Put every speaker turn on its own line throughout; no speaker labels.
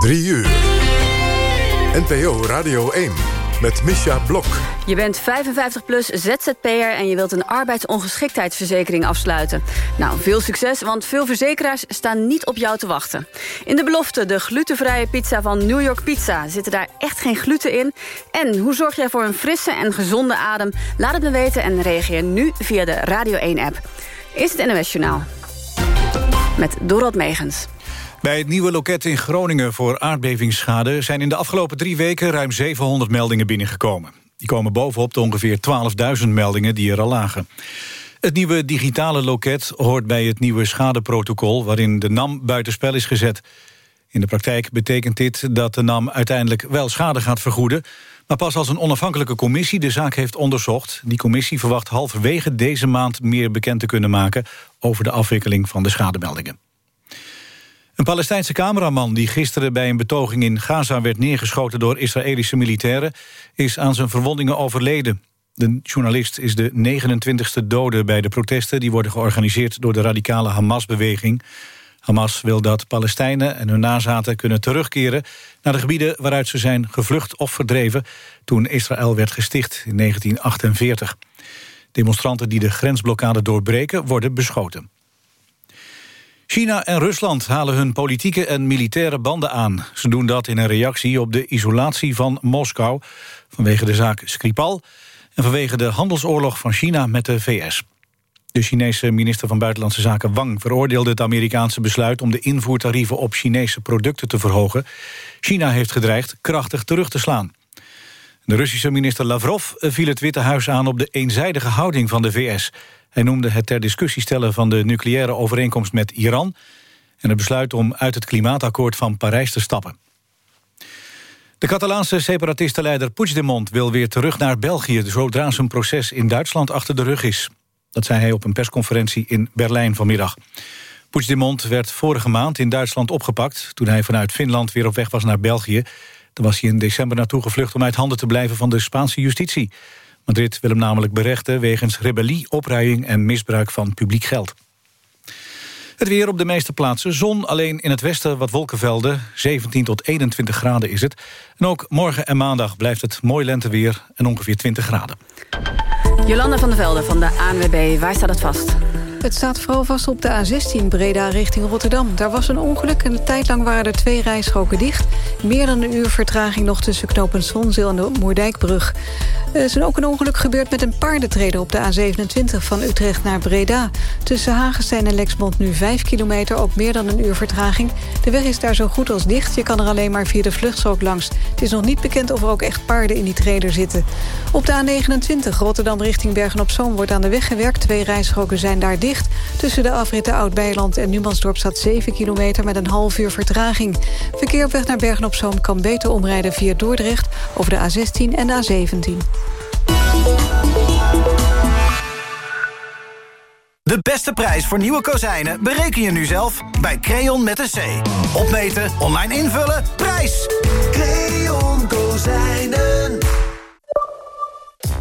3 uur. NPO Radio 1 met Misha Blok.
Je bent 55 plus ZZP'er en je wilt een arbeidsongeschiktheidsverzekering afsluiten. Nou, veel succes, want veel verzekeraars staan niet op jou te wachten. In de belofte, de glutenvrije pizza van New York Pizza... zitten daar echt geen gluten in? En hoe zorg jij voor een frisse en gezonde adem? Laat het me weten en reageer nu via de Radio 1-app. Is het NOS Journaal. Met Dorot Megens.
Bij het nieuwe loket in Groningen voor aardbevingsschade... zijn in de afgelopen drie weken ruim 700 meldingen binnengekomen. Die komen bovenop de ongeveer 12.000 meldingen die er al lagen. Het nieuwe digitale loket hoort bij het nieuwe schadeprotocol... waarin de NAM buitenspel is gezet. In de praktijk betekent dit dat de NAM uiteindelijk wel schade gaat vergoeden... maar pas als een onafhankelijke commissie de zaak heeft onderzocht. Die commissie verwacht halverwege deze maand meer bekend te kunnen maken... over de afwikkeling van de schademeldingen. Een Palestijnse cameraman die gisteren bij een betoging in Gaza... werd neergeschoten door Israëlische militairen... is aan zijn verwondingen overleden. De journalist is de 29e dode bij de protesten... die worden georganiseerd door de radicale Hamas-beweging. Hamas wil dat Palestijnen en hun nazaten kunnen terugkeren... naar de gebieden waaruit ze zijn gevlucht of verdreven... toen Israël werd gesticht in 1948. Demonstranten die de grensblokkade doorbreken worden beschoten. China en Rusland halen hun politieke en militaire banden aan. Ze doen dat in een reactie op de isolatie van Moskou... vanwege de zaak Skripal en vanwege de handelsoorlog van China met de VS. De Chinese minister van Buitenlandse Zaken Wang veroordeelde het Amerikaanse besluit om de invoertarieven op Chinese producten te verhogen. China heeft gedreigd krachtig terug te slaan. De Russische minister Lavrov viel het Witte Huis aan op de eenzijdige houding van de VS. Hij noemde het ter discussie stellen van de nucleaire overeenkomst met Iran... en het besluit om uit het klimaatakkoord van Parijs te stappen. De Catalaanse separatistenleider Puigdemont wil weer terug naar België... zodra zijn proces in Duitsland achter de rug is. Dat zei hij op een persconferentie in Berlijn vanmiddag. Puigdemont werd vorige maand in Duitsland opgepakt... toen hij vanuit Finland weer op weg was naar België. Daar was hij in december naartoe gevlucht om uit handen te blijven van de Spaanse justitie. Madrid wil hem namelijk berechten wegens rebellie, opruiing en misbruik van publiek geld. Het weer op de meeste plaatsen. Zon, alleen in het westen wat wolkenvelden. 17 tot 21 graden is het. En ook morgen en maandag blijft het mooi lenteweer en ongeveer 20 graden.
Jolanda van der Velde van de ANWB, waar staat het vast?
Het staat vooral vast op de A16 Breda richting Rotterdam. Daar was een ongeluk en een tijd lang waren er twee rijstroken dicht. Meer dan een uur vertraging nog tussen Zonzeel en de Moerdijkbrug. Er is ook een ongeluk gebeurd met een paardentreder op de A27 van Utrecht naar Breda. Tussen Hagestein en Lexmond nu 5 kilometer, ook meer dan een uur vertraging. De weg is daar zo goed als dicht, je kan er alleen maar via de vluchtstrook langs. Het is nog niet bekend of er ook echt paarden in die treder zitten. Op de A29 Rotterdam richting Bergen-op-Zoom wordt aan de weg gewerkt. Twee rijstroken zijn daar dicht. Tussen de afritten Oud-Beiland en Numansdorp staat 7 kilometer met een half uur vertraging. Verkeer op weg naar Bergen-op-Zoom kan beter omrijden via Dordrecht... over de A16 en de A17.
De beste prijs voor nieuwe kozijnen bereken je nu zelf bij Creon met een C. Opmeten, online invullen, prijs! Creon Kozijnen.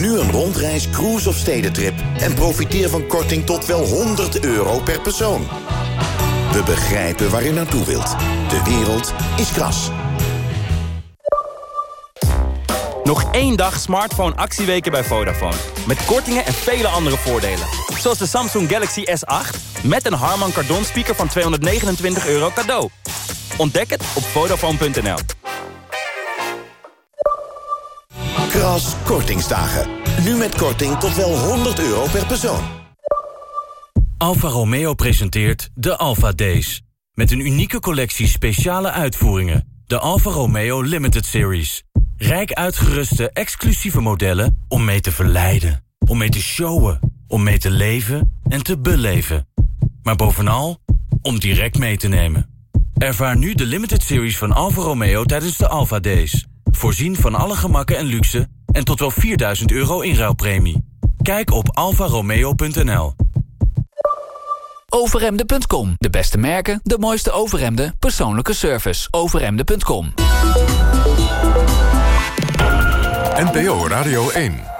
Nu een rondreis, cruise of stedentrip... en profiteer van korting tot wel 100 euro per persoon. We begrijpen waar u naartoe wilt. De wereld is kras.
Nog één dag smartphone actieweken bij Vodafone. Met kortingen en vele andere voordelen. Zoals de Samsung Galaxy S8 met een Harman Kardon speaker van 229 euro cadeau. Ontdek het op Vodafone.nl.
Kras Kortingsdagen. Nu met korting tot wel 100 euro per persoon.
Alfa Romeo presenteert de Alfa Days. Met een unieke collectie speciale uitvoeringen. De Alfa Romeo Limited Series. Rijk uitgeruste exclusieve modellen om mee te verleiden. Om mee te showen. Om mee te leven en te beleven. Maar bovenal om direct mee te nemen. Ervaar nu de limited series van Alfa Romeo tijdens de Alfa Days. Voorzien van alle gemakken en luxe en tot wel 4000 euro inruilpremie. Kijk op alfaromeo.nl.
Overemde.com. De beste merken, de mooiste overhemden, persoonlijke service. Overemde.com.
NPO Radio 1.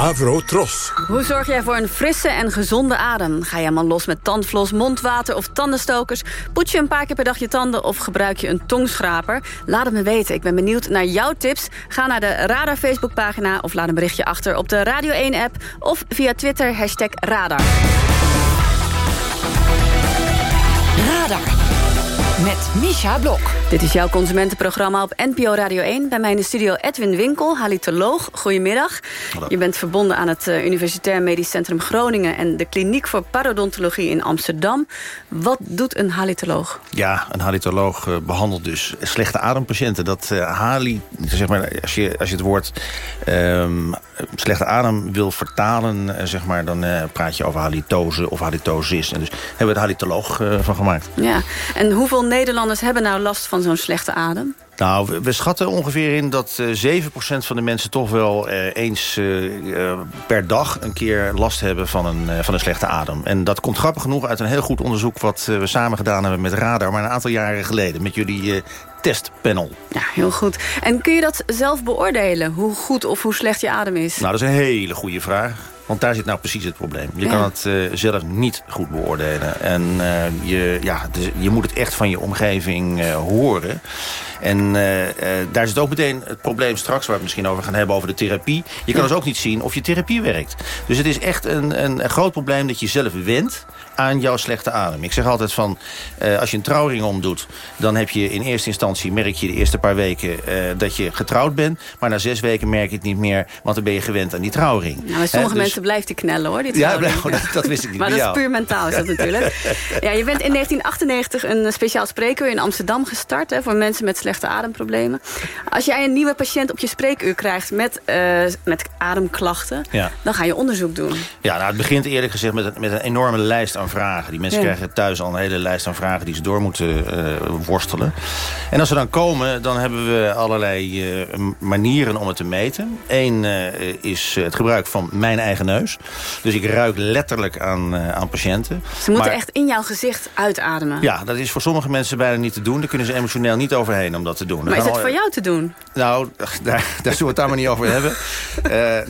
Avro Tros.
Hoe zorg jij voor een frisse en gezonde adem? Ga je helemaal los met tandvlos, mondwater of tandenstokers? Poets je een paar keer per dag je tanden of gebruik je een tongschraper? Laat het me weten. Ik ben benieuwd naar jouw tips. Ga naar de Radar Facebookpagina of laat een berichtje achter op de Radio 1-app... of via Twitter, hashtag Radar.
Radar. Met Misha Blok.
Dit is jouw consumentenprogramma op NPO Radio 1. Bij mij in de studio Edwin Winkel, halitoloog. Goedemiddag. Je bent verbonden aan het uh, Universitair Medisch Centrum Groningen... en de Kliniek voor Parodontologie in Amsterdam. Wat doet een halitoloog?
Ja, een halitoloog uh, behandelt dus slechte adempatiënten. Dat uh, hali, zeg maar, als je, als je het woord um, slechte adem wil vertalen... zeg maar, dan praat je over halitose of halitosis. En dus hebben we de halitoloog van gemaakt.
Ja, en hoeveel Nederlanders hebben nou last van zo'n slechte adem?
Nou, we, schatten ongeveer in dat uh, 7% van de mensen toch wel uh, eens uh, per dag een keer last hebben van een, van een slechte adem. En dat komt grappig genoeg uit een heel goed onderzoek wat we samen gedaan hebben met Radar, maar een aantal jaren geleden met jullie testpanel.
Ja, heel goed. En kun je dat zelf beoordelen, hoe goed of hoe slecht je adem is?
Nou, dat is een hele goede vraag. Want daar zit nou precies het probleem. Je
Ja.
kan het eh, zelf niet goed beoordelen. En eh, je, ja, dus je moet het echt van je omgeving eh, horen. En daar zit ook meteen het probleem straks... waar we het misschien over gaan hebben over de therapie. Je kan dus ook niet zien of je therapie werkt. Dus het is echt een, een, groot probleem dat je zelf went aan jouw slechte adem. Ik zeg altijd van, eh, als je een trouwring omdoet... dan heb je in eerste instantie, merk je de eerste paar weken... eh, dat je getrouwd bent. Maar na zes weken merk je het niet meer... want dan ben je gewend aan die trouwring.
Nou, sommige
dus-
mensen blijft die knellen, hoor.
Ja, dat, dat wist ik niet
Maar dat is puur mentaal, is dat natuurlijk. Ja, je bent in 1998 een speciaal spreekuur in Amsterdam gestart... Hè, voor mensen met slechte ademproblemen. Als jij een nieuwe patiënt op je spreekuur krijgt met, eh, met ademklachten...
Ja.
dan ga je onderzoek doen.
Ja, nou, het begint eerlijk gezegd met een, met een enorme lijst aan vragen. Die mensen krijgen thuis al een hele lijst aan vragen... die ze door moeten eh, worstelen. En als ze dan komen, dan hebben we allerlei eh, manieren om het te meten. Eén eh, is het gebruik van mijn eigen neus. Dus ik ruik letterlijk aan, aan patiënten.
Ze moeten
Maar-
echt in jouw gezicht uitademen.
Ja, dat is voor sommige mensen bijna niet te doen. Daar kunnen ze emotioneel niet overheen om dat te doen.
Maar is het voor jou te doen?
nou, daar, daar zullen we het daar maar niet over hebben.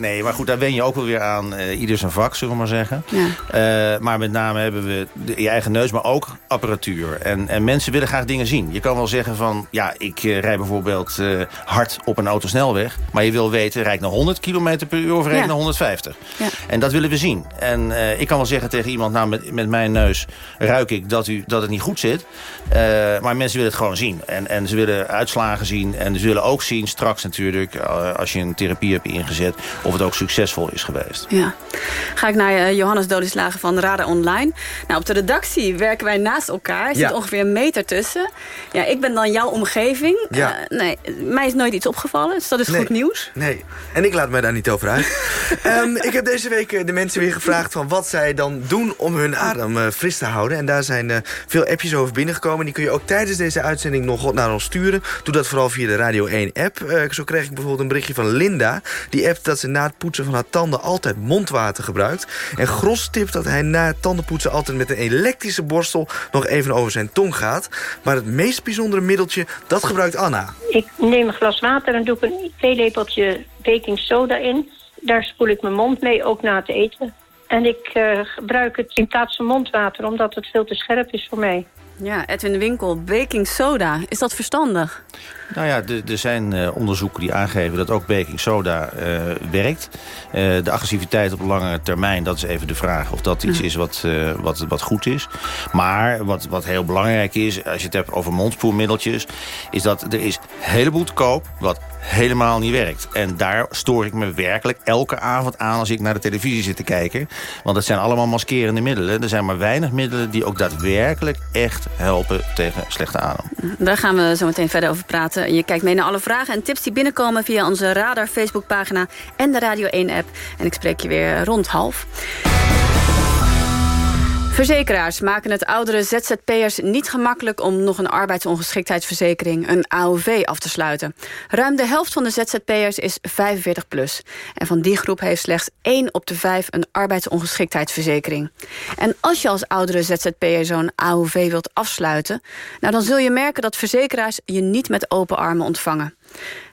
Nee, maar goed, daar wen je ook wel weer aan. ieder zijn vak, zullen we maar zeggen.
Ja.
Maar met name hebben we de, je eigen neus, maar ook apparatuur. En, en mensen willen graag dingen zien. Je kan wel zeggen van, ja, ik eh, rijd bijvoorbeeld eh, hard op een autosnelweg. Maar je wil weten, rijd ik naar 100 km per uur of rijd ik
Ja.
naar 150?
Ja.
En dat willen we zien. En eh, ik kan wel zeggen tegen iemand, nou, met, met mijn neus ruik ik dat, u, dat het niet goed zit. Maar mensen willen het gewoon zien. En, en ze willen uitslagen zien. En ze willen ook zien, straks natuurlijk, als je een therapie hebt ingezet... of het ook succesvol is geweest.
Ja. Ga ik naar Johannes Dodislagen van Radar Online. Nou, op de redactie werken wij naast elkaar. Er zit
Ja.
ongeveer een meter tussen. Ja, ik ben dan jouw omgeving.
Ja.
Eh, nee, mij is nooit iets opgevallen, dus dat is
Nee.
goed nieuws.
Nee, en ik laat mij daar niet over uit. Ehm, ik heb deze week eh, de mensen weer gevraagd van wat zij dan doen om hun adem eh, fris te houden. En daar zijn veel appjes over binnengekomen. Die kun je ook tijdens deze uitzending nog naar ons sturen. Doe dat vooral via de Radio 1 app. Eh, zo kreeg ik bijvoorbeeld een berichtje van Linda. Die appt dat ze na het poetsen van haar tanden altijd mondwater gebruikt. En Gros tipt dat hij na het tandenpoetsen altijd met een elektrische borstel nog even over zijn tong gaat. Maar het meest bijzondere middeltje, dat gebruikt Anna.
Ik neem een glas water en doe ik een theelepeltje baking soda in. Daar spoel ik mijn mond mee, ook na het eten. En ik eh, gebruik het in plaats van mondwater, omdat het veel te scherp is voor mij.
Ja, Edwin Winkel, baking soda. Is dat verstandig?
Nou ja, er- zijn eh, onderzoeken die aangeven dat ook baking soda eh, werkt. Eh, de agressiviteit op lange termijn, dat is even de vraag of dat iets is wat, wat, wat goed is. Maar wat, wat heel belangrijk is, als je het hebt over mondspoelmiddeltjes... is dat er is een heleboel te koop wat helemaal niet werkt. En daar stoor ik me werkelijk elke avond aan als ik naar de televisie zit te kijken. Want het zijn allemaal maskerende middelen. Er zijn maar weinig middelen die ook daadwerkelijk echt helpen tegen slechte adem.
Daar gaan we zo meteen verder over praten. Je kijkt mee naar alle vragen en tips die binnenkomen... via onze Radar Facebookpagina en de Radio 1-app. En ik spreek je weer rond half. Verzekeraars maken het oudere ZZP'ers niet gemakkelijk... om nog een arbeidsongeschiktheidsverzekering, een AOV, af te sluiten. Ruim de helft van de ZZP'ers is 45 plus. En van die groep heeft slechts 1 op de 5 een arbeidsongeschiktheidsverzekering. En als je als oudere ZZP'er zo'n AOV wilt afsluiten... Nou, dan zul je merken dat verzekeraars je niet met open armen ontvangen.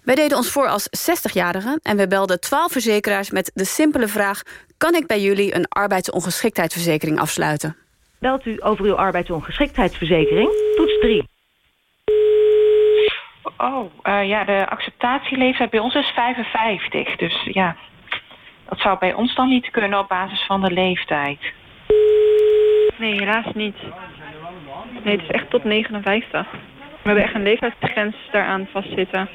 Wij deden ons voor als 60-jarigen en we belden 12 verzekeraars met de simpele vraag... kan ik bij jullie een arbeidsongeschiktheidsverzekering afsluiten?
Belt u over uw arbeidsongeschiktheidsverzekering? Toets 3.
Oh, uh, ja, de acceptatieleeftijd bij ons is 55. Dus ja, dat zou bij ons dan niet kunnen op basis van de leeftijd.
Nee, helaas niet. Nee, het is echt tot 59. We hebben echt een leeftijdsgrens daaraan vastzitten.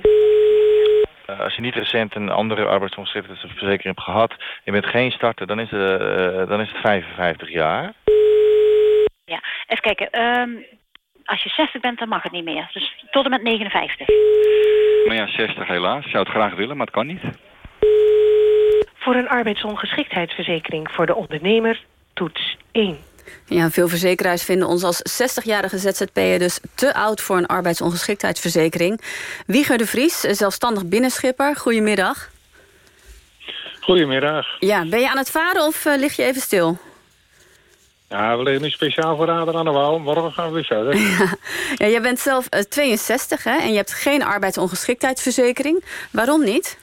Uh, als je niet recent een andere arbeidsongeschiktheidsverzekering hebt gehad... je bent geen starter, dan is, het, uh, dan is het 55 jaar.
Ja, even kijken. Um, als je 60 bent, dan mag het niet meer. Dus tot en met 59.
Nou ja, 60 helaas. Ik zou het graag willen, maar het kan niet.
Voor een arbeidsongeschiktheidsverzekering voor de ondernemer, toets 1.
Ja, veel verzekeraars vinden ons als 60-jarige ZZP'er dus te oud voor een arbeidsongeschiktheidsverzekering. Wieger de Vries, zelfstandig binnenschipper. Goedemiddag.
Goedemiddag.
Ja, ben je aan het varen of uh, lig je even stil?
Ja, we liggen nu speciaal voor Radar aan de Wouw. Morgen gaan we weer verder.
Ja, ja jij bent zelf uh, 62 hè, en je hebt geen arbeidsongeschiktheidsverzekering. Waarom niet?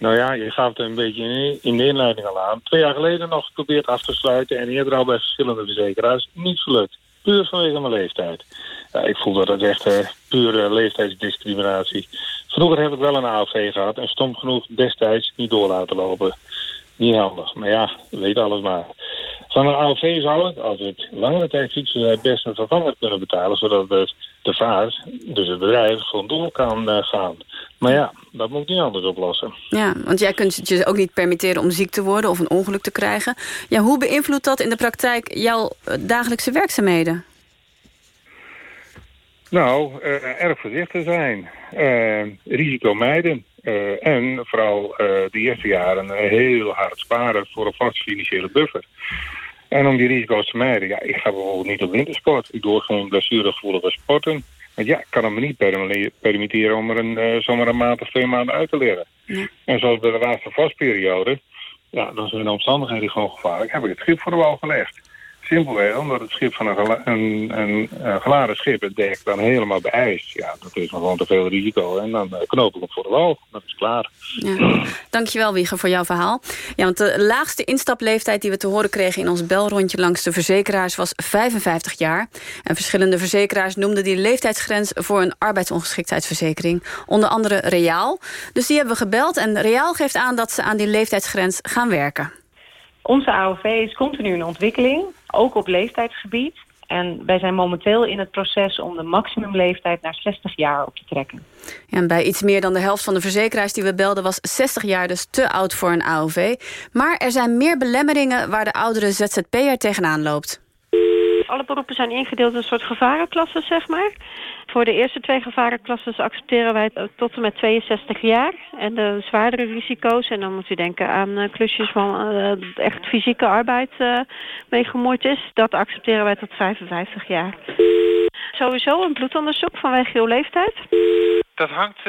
Nou ja, je gaf het een beetje in de inleiding al aan. Twee jaar geleden nog geprobeerd af te sluiten... en eerder al bij verschillende verzekeraars. Niet gelukt. Puur vanwege mijn leeftijd. Ja, ik voel dat het echt uh, pure leeftijdsdiscriminatie. Vroeger heb ik wel een AOV gehad... en stom genoeg destijds niet door laten lopen. Niet handig. Maar ja, weet alles maar. Van een AOV zou ik, als ik langere tijd fietsen, het best een vervanger kunnen betalen... zodat de, de vaart, dus het bedrijf, gewoon door kan uh, gaan. Maar ja, dat moet niet anders oplossen.
Ja, want jij kunt het je ook niet permitteren om ziek te worden of een ongeluk te krijgen. Ja, hoe beïnvloedt dat in de praktijk jouw dagelijkse werkzaamheden?
Nou, uh, erg voorzichtig zijn. Uh, risico mijden. Uh, en vooral de eerste jaren heel hard sparen voor een vaste financiële buffer. En om die risico's te mijden, ja, ik ga bijvoorbeeld niet op wintersport. Ik doe gewoon blessuregevoelige sporten. Want ja, ik kan hem niet permitteren om er een, uh, zomaar een maand of twee maanden uit te leren. Ja. En zoals bij de laatste vastperiode, ja, dan zijn de omstandigheden gewoon gevaarlijk. Heb ik het schip voor de wal gelegd. Simpelweg omdat het schip van een, gela een, een, een geladen schip het dek dan helemaal beëist. Ja, dat is gewoon te veel risico. En dan uh, knoop ik hem voor de wal. Dat is klaar.
Ja. Dankjewel Wieger voor jouw verhaal. Ja, want de laagste instapleeftijd die we te horen kregen in ons belrondje langs de verzekeraars was 55 jaar. En verschillende verzekeraars noemden die leeftijdsgrens voor een arbeidsongeschiktheidsverzekering. Onder andere Reaal. Dus die hebben we gebeld en Reaal geeft aan dat ze aan die leeftijdsgrens gaan werken.
Onze AOV is continu in ontwikkeling, ook op leeftijdsgebied. En wij zijn momenteel in het proces om de maximumleeftijd naar 60 jaar op te trekken.
En bij iets meer dan de helft van de verzekeraars die we belden... was 60 jaar dus te oud voor een AOV. Maar er zijn meer belemmeringen waar de oudere ZZP'er tegenaan loopt.
Alle beroepen zijn ingedeeld in een soort gevarenklassen, zeg maar. Voor de eerste twee gevarenklasses accepteren wij tot en met 62 jaar. En de zwaardere risico's, en dan moet u denken aan uh, klusjes van uh, echt fysieke arbeid mee gemoeid is. Dat accepteren wij tot 55 jaar. Sowieso een bloedonderzoek vanwege uw leeftijd?
Dat hangt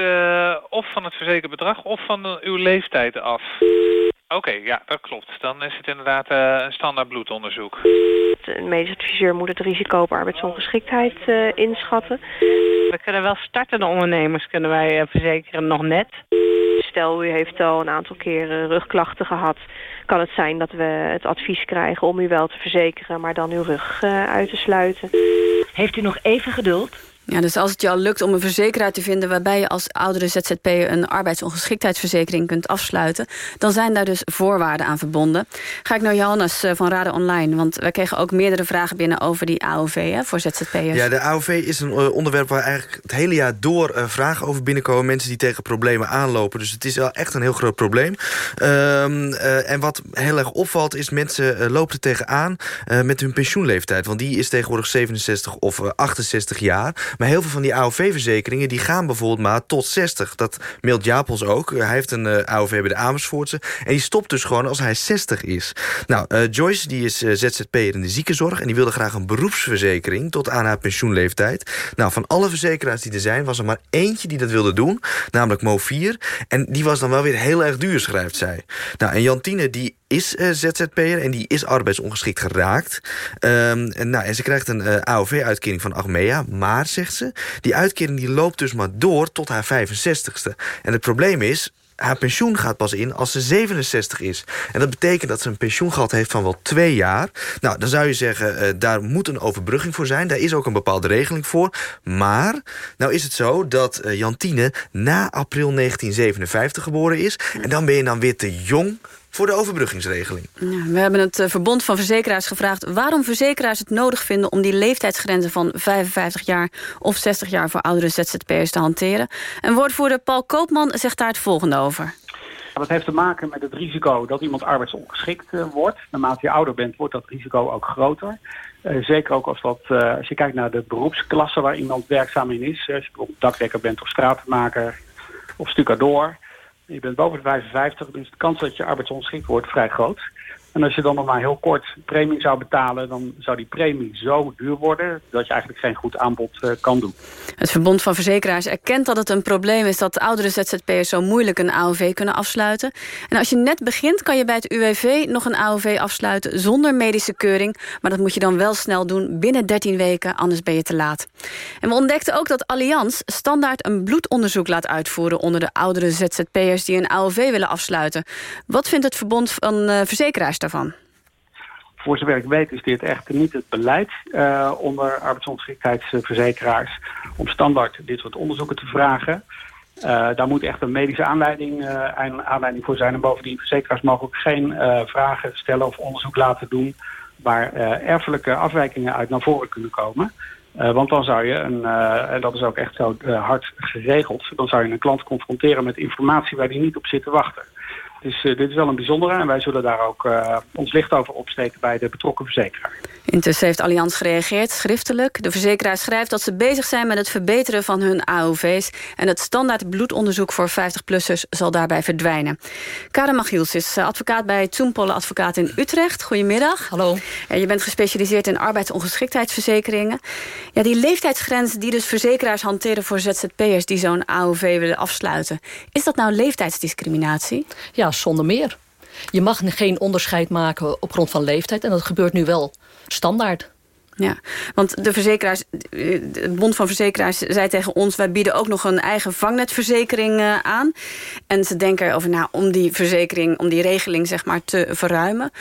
of van het verzekerde bedrag of van uw leeftijd af. Oké, okay, ja, dat klopt. Dan is het inderdaad uh, een standaard bloedonderzoek.
De medisch adviseur moet het risico op arbeidsongeschiktheid uh, inschatten. We kunnen wel startende ondernemers kunnen wij uh, verzekeren nog net. Stel, u heeft al een aantal keren rugklachten gehad. Kan het zijn dat we het advies krijgen om u wel te verzekeren... maar dan uw rug uit te sluiten.
Heeft u nog even geduld?
Ja, dus als het je al lukt om een verzekeraar te vinden... waarbij je als oudere ZZP'er een arbeidsongeschiktheidsverzekering kunt afsluiten... dan zijn daar dus voorwaarden aan verbonden. Ga ik naar Johannes van Raden Online. Want wij kregen ook meerdere vragen binnen over die AOV hè, voor ZZP'ers.
Ja, de AOV is een onderwerp waar eigenlijk het hele jaar door uh, vragen over binnenkomen. Mensen die tegen problemen aanlopen. Dus het is wel echt een heel groot probleem. Uh, en wat heel erg opvalt is mensen lopen er tegenaan met hun pensioenleeftijd. Want die is tegenwoordig 67 of 68 jaar... Maar heel veel van die AOV-verzekeringen... die gaan bijvoorbeeld maar tot 60. Dat meldt Japels ook. Hij heeft een uh, AOV bij de Amersfoortse. En die stopt dus gewoon als hij 60 is. Nou, uh, Joyce die is uh, ZZP'er in de ziekenzorg... en die wilde graag een beroepsverzekering tot aan haar pensioenleeftijd. Nou, van alle verzekeraars die er zijn... was er maar eentje die dat wilde doen, namelijk Mo4. En die was dan wel weer heel erg duur, schrijft zij. Nou, en Jantine die is uh, ZZP'er en die is arbeidsongeschikt geraakt. Um, en, nou, en ze krijgt een uh, AOV-uitkering van Achmea. Maar, zegt ze, die uitkering die loopt dus maar door tot haar 65ste. En het probleem is, haar pensioen gaat pas in als ze 67 is. En dat betekent dat ze een pensioengehad heeft van wel twee jaar. Nou, dan zou je zeggen, uh, daar moet een overbrugging voor zijn. Daar is ook een bepaalde regeling voor. Maar, nou is het zo dat Jantine na april 1957 geboren is. En dan ben je dan weer te jong voor de overbruggingsregeling.
We hebben het uh, Verbond van Verzekeraars gevraagd... waarom verzekeraars het nodig vinden om die leeftijdsgrenzen van 55 jaar of 60 jaar voor oudere ZZP'ers te hanteren. En woordvoerder Paul Koopman zegt daar het volgende over.
Dat heeft te maken met het risico dat iemand arbeidsongeschikt uh, wordt. Naarmate je ouder bent, wordt dat risico ook groter. Uh, zeker ook als, dat, uh, als je kijkt naar de beroepsklasse waar iemand werkzaam in is. als je bijvoorbeeld dakdekker bent of stratenmaker of stucadoor. Je bent boven de 55, dus de kans dat je arbeidsongeschikt wordt vrij groot. En als je dan nog maar heel kort premie zou betalen... dan zou die premie zo duur worden... dat je eigenlijk geen goed aanbod uh, kan doen.
Het Verbond van Verzekeraars erkent dat het een probleem is... dat oudere ZZP'ers zo moeilijk een AOV kunnen afsluiten. En als je net begint kan je bij het UWV nog een AOV afsluiten... zonder medische keuring. Maar dat moet je dan wel snel doen binnen 13 weken, anders ben je te laat. En we ontdekten ook dat Allianz standaard een bloedonderzoek laat uitvoeren... onder de oudere ZZP'ers die een AOV willen afsluiten. Wat vindt het Verbond van uh, Verzekeraars
Voor zover ik weet is dit echt niet het beleid uh, onder arbeidsongeschiktheidsverzekeraars om standaard dit soort onderzoeken te vragen. Uh, daar moet echt een medische aanleiding, uh, aanleiding voor zijn. En bovendien, verzekeraars mogen ook geen vragen stellen of onderzoek laten doen waar erfelijke afwijkingen uit naar voren kunnen komen. want dan zou je, een, en dat is ook echt zo hard geregeld, dan zou je een klant confronteren met informatie waar die niet op zit te wachten. Dus uh, dit is wel een bijzondere en wij zullen daar ook uh, ons licht over opsteken bij de betrokken verzekeraar.
Intussen heeft Allianz gereageerd, schriftelijk. De verzekeraar schrijft dat ze bezig zijn met het verbeteren van hun AOV's... en het standaard bloedonderzoek voor 50-plussers zal daarbij verdwijnen. Karen Machiels is eh, advocaat bij Toenpolle Advocaat in Utrecht. Goedemiddag.
Hallo.
Ja, je bent gespecialiseerd in arbeidsongeschiktheidsverzekeringen. Ja, die leeftijdsgrens die dus verzekeraars hanteren voor ZZP'ers... die zo'n AOV willen afsluiten. Is dat nou leeftijdsdiscriminatie?
Ja, zonder meer. Je mag geen onderscheid maken op grond van leeftijd. En dat gebeurt nu wel standaard.
Ja, want de verzekeraars, het Bond van Verzekeraars zei tegen ons... wij bieden ook nog een eigen vangnetverzekering uh, aan. En ze denken erover na om die verzekering, om die regeling zeg maar te verruimen.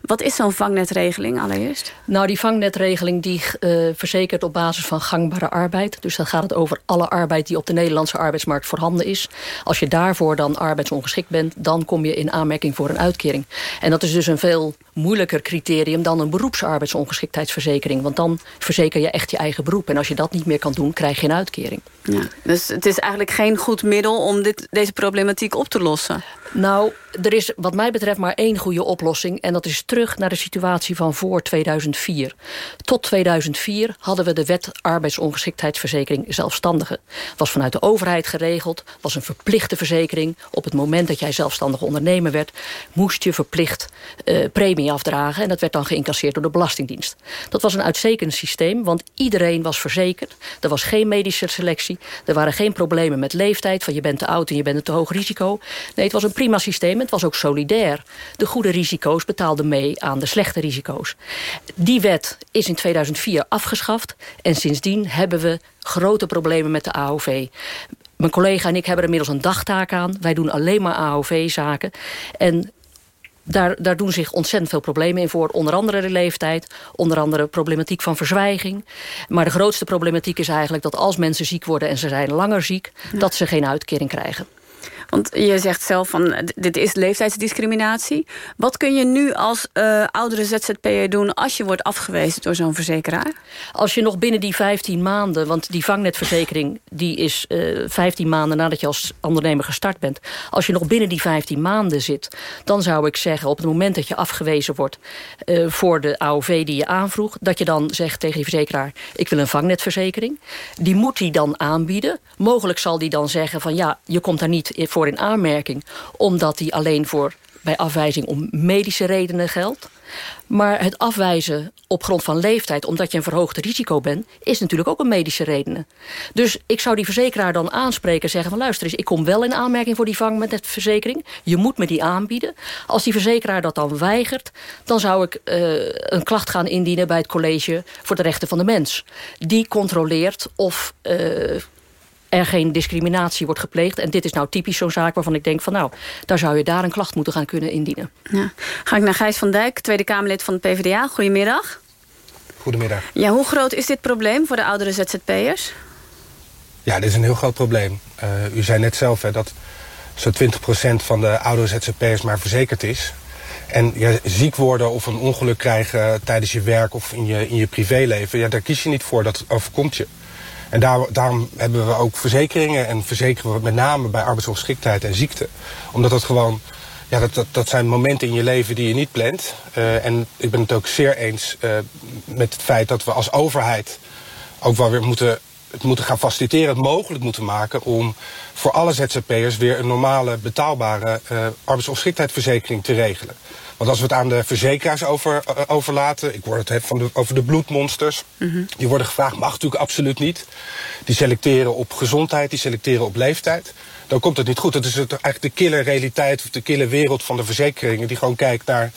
Wat is zo'n vangnetregeling allereerst?
Nou, die vangnetregeling die uh, verzekert op basis van gangbare arbeid. Dus dan gaat het over alle arbeid die op de Nederlandse arbeidsmarkt voorhanden is. Als je daarvoor dan arbeidsongeschikt bent... dan kom je in aanmerking voor een uitkering. En dat is dus een veel moeilijker criterium... dan een beroepsarbeidsongeschiktheidsverzekering. Want dan verzeker je echt je eigen beroep. En als je dat niet meer kan doen, krijg je een uitkering.
Ja, dus het is eigenlijk geen goed middel om dit, deze problematiek op te lossen?
Nou, er is wat mij betreft maar één goede oplossing... en dat is terug naar de situatie van voor 2004. Tot 2004 hadden we de wet arbeidsongeschiktheidsverzekering zelfstandigen. was vanuit de overheid geregeld, was een verplichte verzekering. Op het moment dat jij zelfstandig ondernemer werd... moest je verplicht uh, premie afdragen... en dat werd dan geïncasseerd door de Belastingdienst. Dat was een uitstekend systeem, want iedereen was verzekerd. Er was geen medische selectie. Er waren geen problemen met leeftijd, van je bent te oud en je bent een te hoog risico. Nee, het was een prima systeem. Het was ook solidair. De goede risico's betaalden mee aan de slechte risico's. Die wet is in 2004 afgeschaft. En sindsdien hebben we grote problemen met de AOV. Mijn collega en ik hebben er inmiddels een dagtaak aan. Wij doen alleen maar AOV-zaken. En daar, daar doen zich ontzettend veel problemen in voor. Onder andere de leeftijd, onder andere problematiek van verzwijging. Maar de grootste problematiek is eigenlijk dat als mensen ziek worden... en ze zijn langer ziek, ja. dat ze geen uitkering krijgen.
Want je zegt zelf van eh, dit is leeftijdsdiscriminatie. Wat kun je nu als uh, oudere ZZP'er doen als je wordt afgewezen door zo'n verzekeraar?
Als je nog binnen die 15 maanden, want die vangnetverzekering die is uh, 15 maanden nadat je als ondernemer gestart bent. Als je nog binnen die 15 maanden zit, dan zou ik zeggen op het moment dat je afgewezen wordt uh, voor de AOV die je aanvroeg, dat je dan zegt tegen die verzekeraar: ik wil een vangnetverzekering. Die moet hij dan aanbieden. Mogelijk zal die dan zeggen van ja, je komt daar niet voor in aanmerking, omdat die alleen voor bij afwijzing om medische redenen geldt. Maar het afwijzen op grond van leeftijd... omdat je een verhoogd risico bent... is natuurlijk ook een medische reden. Dus ik zou die verzekeraar dan aanspreken en zeggen... van luister eens, ik kom wel in aanmerking voor die vang met het verzekering. Je moet me die aanbieden. Als die verzekeraar dat dan weigert... dan zou ik uh, een klacht gaan indienen bij het college... voor de rechten van de mens. Die controleert of... Uh, er geen discriminatie wordt gepleegd. En dit is nou typisch zo'n zaak waarvan ik denk van nou, daar zou je daar een klacht moeten gaan kunnen indienen.
Ja. Ga ik naar Gijs van Dijk, Tweede Kamerlid van de PvdA. Goedemiddag.
Goedemiddag.
Ja, hoe groot is dit probleem voor de oudere ZZP'ers?
Ja, dit is een heel groot probleem. Uh, u zei net zelf hè, dat zo'n 20% van de oudere ZZP'ers maar verzekerd is. En ja, ziek worden of een ongeluk krijgen tijdens je werk of in je, in je privéleven... Ja, daar kies je niet voor, dat overkomt je. En daar, daarom hebben we ook verzekeringen en verzekeren we met name bij arbeidsongeschiktheid en ziekte. Omdat dat gewoon, ja, dat, dat, dat zijn momenten in je leven die je niet plant. Uh, en ik ben het ook zeer eens uh, met het feit dat we als overheid ook wel weer moeten, het moeten gaan faciliteren, het mogelijk moeten maken om voor alle ZZP'ers weer een normale, betaalbare uh, arbeidsongeschiktheidsverzekering te regelen. Want als we het aan de verzekeraars over, uh, overlaten... ik word het van de, over de bloedmonsters... Mm -hmm. die worden gevraagd, mag natuurlijk absoluut niet. Die selecteren op gezondheid, die selecteren op leeftijd. Dan komt het niet goed. Dat is het, eigenlijk de kille realiteit of de kille wereld van de verzekeringen... die gewoon kijkt naar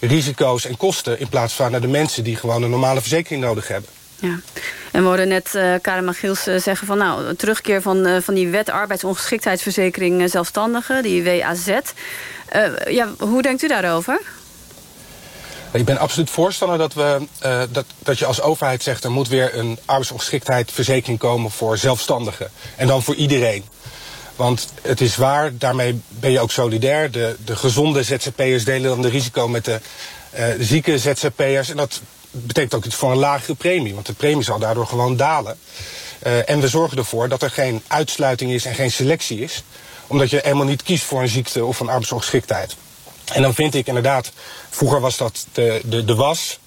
risico's en kosten... in plaats van naar de mensen die gewoon een normale verzekering nodig hebben.
Ja. En we hoorden net uh, Magiels uh, zeggen van... nou, een terugkeer van, uh, van die wet arbeidsongeschiktheidsverzekering zelfstandigen... die WAZ. ja, hoe denkt u daarover?
Ik ben absoluut voorstander dat, we, dat, dat je als overheid zegt... er moet weer een arbeidsongeschiktheidsverzekering komen voor zelfstandigen. En dan voor iedereen. Want het is waar, daarmee ben je ook solidair. De, de gezonde ZZP'ers delen dan de risico met de, de zieke ZZP'ers. En dat betekent ook iets voor een lagere premie. Want de premie zal daardoor gewoon dalen. Uh, en we zorgen ervoor dat er geen uitsluiting is en geen selectie is. Omdat je helemaal niet kiest voor een ziekte of een arbeidsongeschiktheid. En dan vind ik inderdaad, vroeger was dat de, de, de was.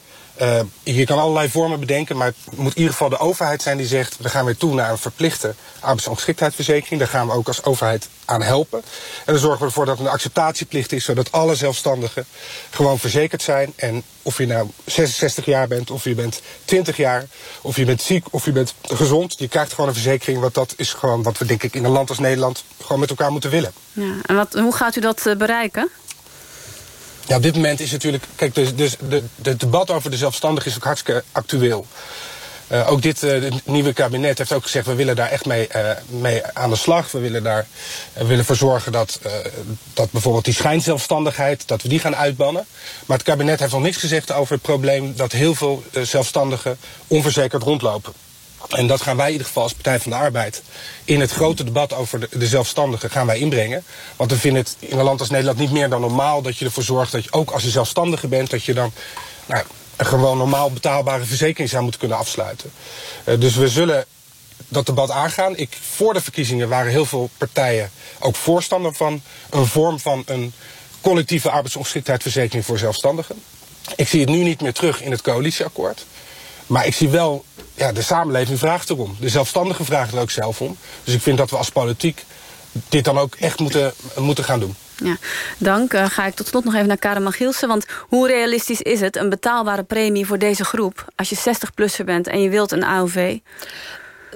Uh, je kan allerlei vormen bedenken, maar het moet in ieder geval de overheid zijn die zegt... we gaan weer toe naar een verplichte arbeidsongeschiktheidsverzekering. Daar gaan we ook als overheid aan helpen. En dan zorgen we ervoor dat er een acceptatieplicht is... zodat alle zelfstandigen gewoon verzekerd zijn. En of je nou 66 jaar bent, of je bent 20 jaar... of je bent ziek, of je bent gezond... je krijgt gewoon een verzekering, want dat is gewoon wat we denk ik in een land als Nederland... gewoon met elkaar moeten willen.
Ja, en wat, hoe gaat u dat uh, bereiken?
Ja, op dit moment is natuurlijk... Kijk, dus, dus de, de debat over de zelfstandigen is ook hartstikke actueel. Uh, ook dit uh, nieuwe kabinet heeft ook gezegd... we willen daar echt mee, uh, mee aan de slag. We willen daar we willen ervoor zorgen dat, dat bijvoorbeeld die schijnzelfstandigheid... dat we die gaan uitbannen. Maar het kabinet heeft nog niks gezegd over het probleem... dat heel veel zelfstandigen onverzekerd rondlopen. En dat gaan wij in ieder geval als Partij van de Arbeid... in het grote debat over de, zelfstandigen gaan wij inbrengen. Want we vinden het in een land als Nederland niet meer dan normaal... dat je ervoor zorgt dat je ook als je zelfstandige bent... dat je dan nou, een gewoon normaal betaalbare verzekering zou moeten kunnen afsluiten. Uh, dus we zullen dat debat aangaan. Ik, voor de verkiezingen waren heel veel partijen ook voorstander van... een vorm van een collectieve arbeidsongeschiktheidsverzekering voor zelfstandigen. Ik zie het nu niet meer terug in het coalitieakkoord... Maar ik zie wel, ja, de samenleving vraagt erom. De zelfstandigen vragen er ook zelf om. Dus ik vind dat we als politiek dit dan ook echt moeten, moeten gaan doen.
Ja, dank. Uh, ga ik tot slot nog even naar Karen Magielsen. Want hoe realistisch is het, een betaalbare premie voor deze groep... als je 60-plusser bent en je wilt een AOV?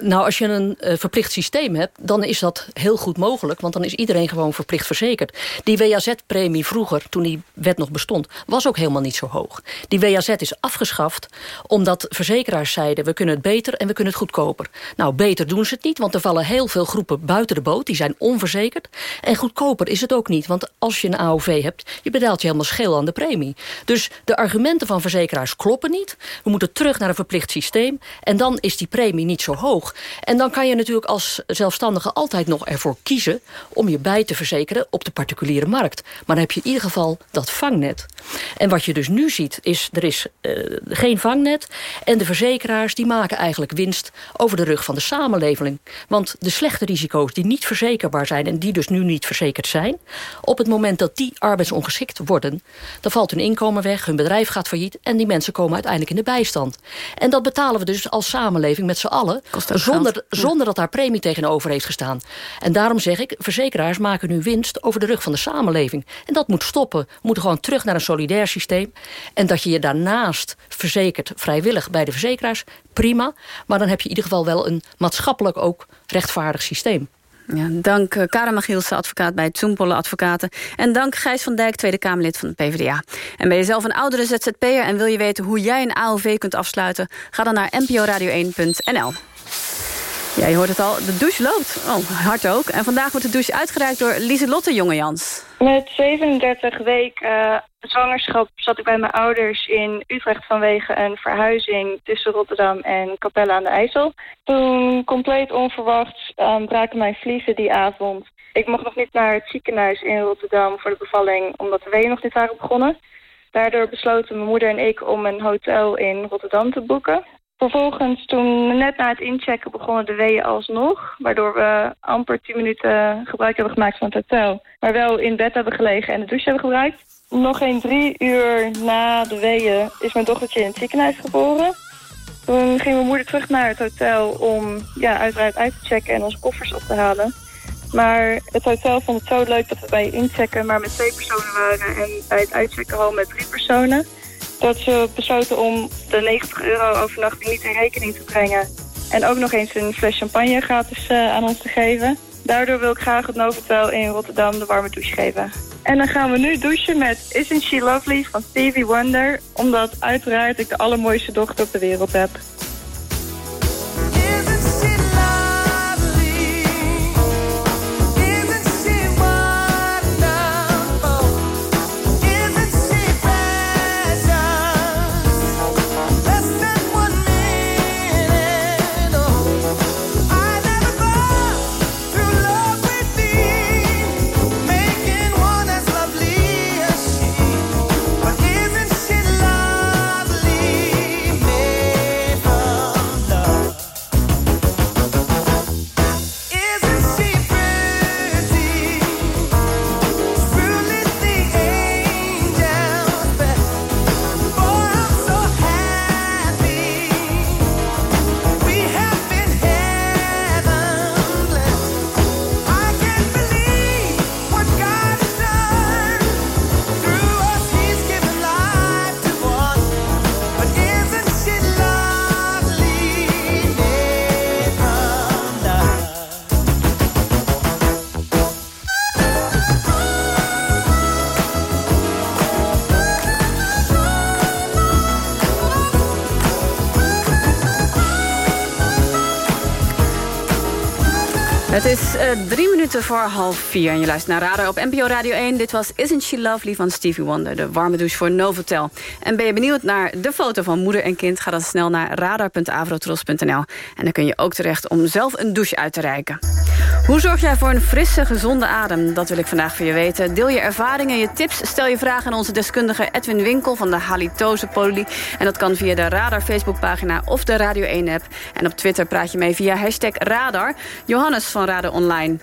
Nou, als je een uh, verplicht systeem hebt, dan is dat heel goed mogelijk. Want dan is iedereen gewoon verplicht verzekerd. Die WAZ-premie vroeger, toen die wet nog bestond, was ook helemaal niet zo hoog. Die WAZ is afgeschaft omdat verzekeraars zeiden... we kunnen het beter en we kunnen het goedkoper. Nou, beter doen ze het niet, want er vallen heel veel groepen buiten de boot. Die zijn onverzekerd. En goedkoper is het ook niet, want als je een AOV hebt... je betaalt je helemaal scheel aan de premie. Dus de argumenten van verzekeraars kloppen niet. We moeten terug naar een verplicht systeem. En dan is die premie niet zo hoog En dan kan je natuurlijk als zelfstandige altijd nog ervoor kiezen... om je bij te verzekeren op de particuliere markt. Maar dan heb je in ieder geval dat vangnet. En wat je dus nu ziet, is er is uh, geen vangnet... en de verzekeraars die maken eigenlijk winst over de rug van de samenleving. Want de slechte risico's die niet verzekerbaar zijn... en die dus nu niet verzekerd zijn... op het moment dat die arbeidsongeschikt worden... dan valt hun inkomen weg, hun bedrijf gaat failliet... en die mensen komen uiteindelijk in de bijstand. En dat betalen we dus als samenleving met z'n allen... Zonder, zonder dat daar premie tegenover heeft gestaan. En daarom zeg ik, verzekeraars maken nu winst... over de rug van de samenleving. En dat moet stoppen. We moeten gewoon terug naar een solidair systeem. En dat je je daarnaast verzekert vrijwillig bij de verzekeraars... prima, maar dan heb je in ieder geval wel een maatschappelijk ook rechtvaardig systeem.
Ja, dank uh, Kara Magielsen, advocaat bij Tsoempolle Advocaten. En dank Gijs van Dijk, Tweede Kamerlid van de PvdA. En ben je zelf een oudere ZZP'er en wil je weten hoe jij een AOV kunt afsluiten? Ga dan naar nporadio1.nl. Ja, je hoort het al, de douche loopt. Oh, hard ook. En vandaag wordt de douche uitgereikt door Lieselotte Jongejans.
Met 37 weken uh, zwangerschap zat ik bij mijn ouders in Utrecht... vanwege een verhuizing tussen Rotterdam en Capelle aan de IJssel. Toen, compleet onverwachts, um, braken mijn vliezen die avond. Ik mocht nog niet naar het ziekenhuis in Rotterdam voor de bevalling... omdat de weeën nog niet waren begonnen. Daardoor besloten mijn moeder en ik om een hotel in Rotterdam te boeken. Vervolgens, toen net na het inchecken begonnen de weeën alsnog. Waardoor we amper 10 minuten gebruik hebben gemaakt van het hotel. Maar wel in bed hebben gelegen en de douche hebben gebruikt. Nog geen drie uur na de weeën is mijn dochtertje in het ziekenhuis geboren. Toen ging mijn moeder terug naar het hotel om ja, uiteraard uit te checken en onze koffers op te halen. Maar het hotel vond het zo leuk dat we bij inchecken maar met twee personen waren. En bij het uitchecken al met drie personen dat ze besloten om de 90 euro overnachting niet in rekening te brengen. En ook nog eens een fles champagne gratis uh, aan ons te geven. Daardoor wil ik graag het Novotel in Rotterdam de warme douche geven. En dan gaan we nu douchen met Isn't She Lovely van Stevie Wonder. Omdat uiteraard ik de allermooiste dochter op de wereld heb.
Voor half vier en je luistert naar Radar op NPO Radio 1. Dit was Isn't She Lovely van Stevie Wonder, de warme douche voor Novotel. En ben je benieuwd naar de foto van moeder en kind... ga dan snel naar radar.avrotros.nl. En dan kun je ook terecht om zelf een douche uit te reiken. Hoe zorg jij voor een frisse, gezonde adem? Dat wil ik vandaag van je weten. Deel je ervaringen, je tips, stel je vragen aan onze deskundige Edwin Winkel... van de Halitose Poly. En dat kan via de Radar Facebookpagina of de Radio 1-app. En op Twitter praat je mee via hashtag Radar. Johannes van Radar Online.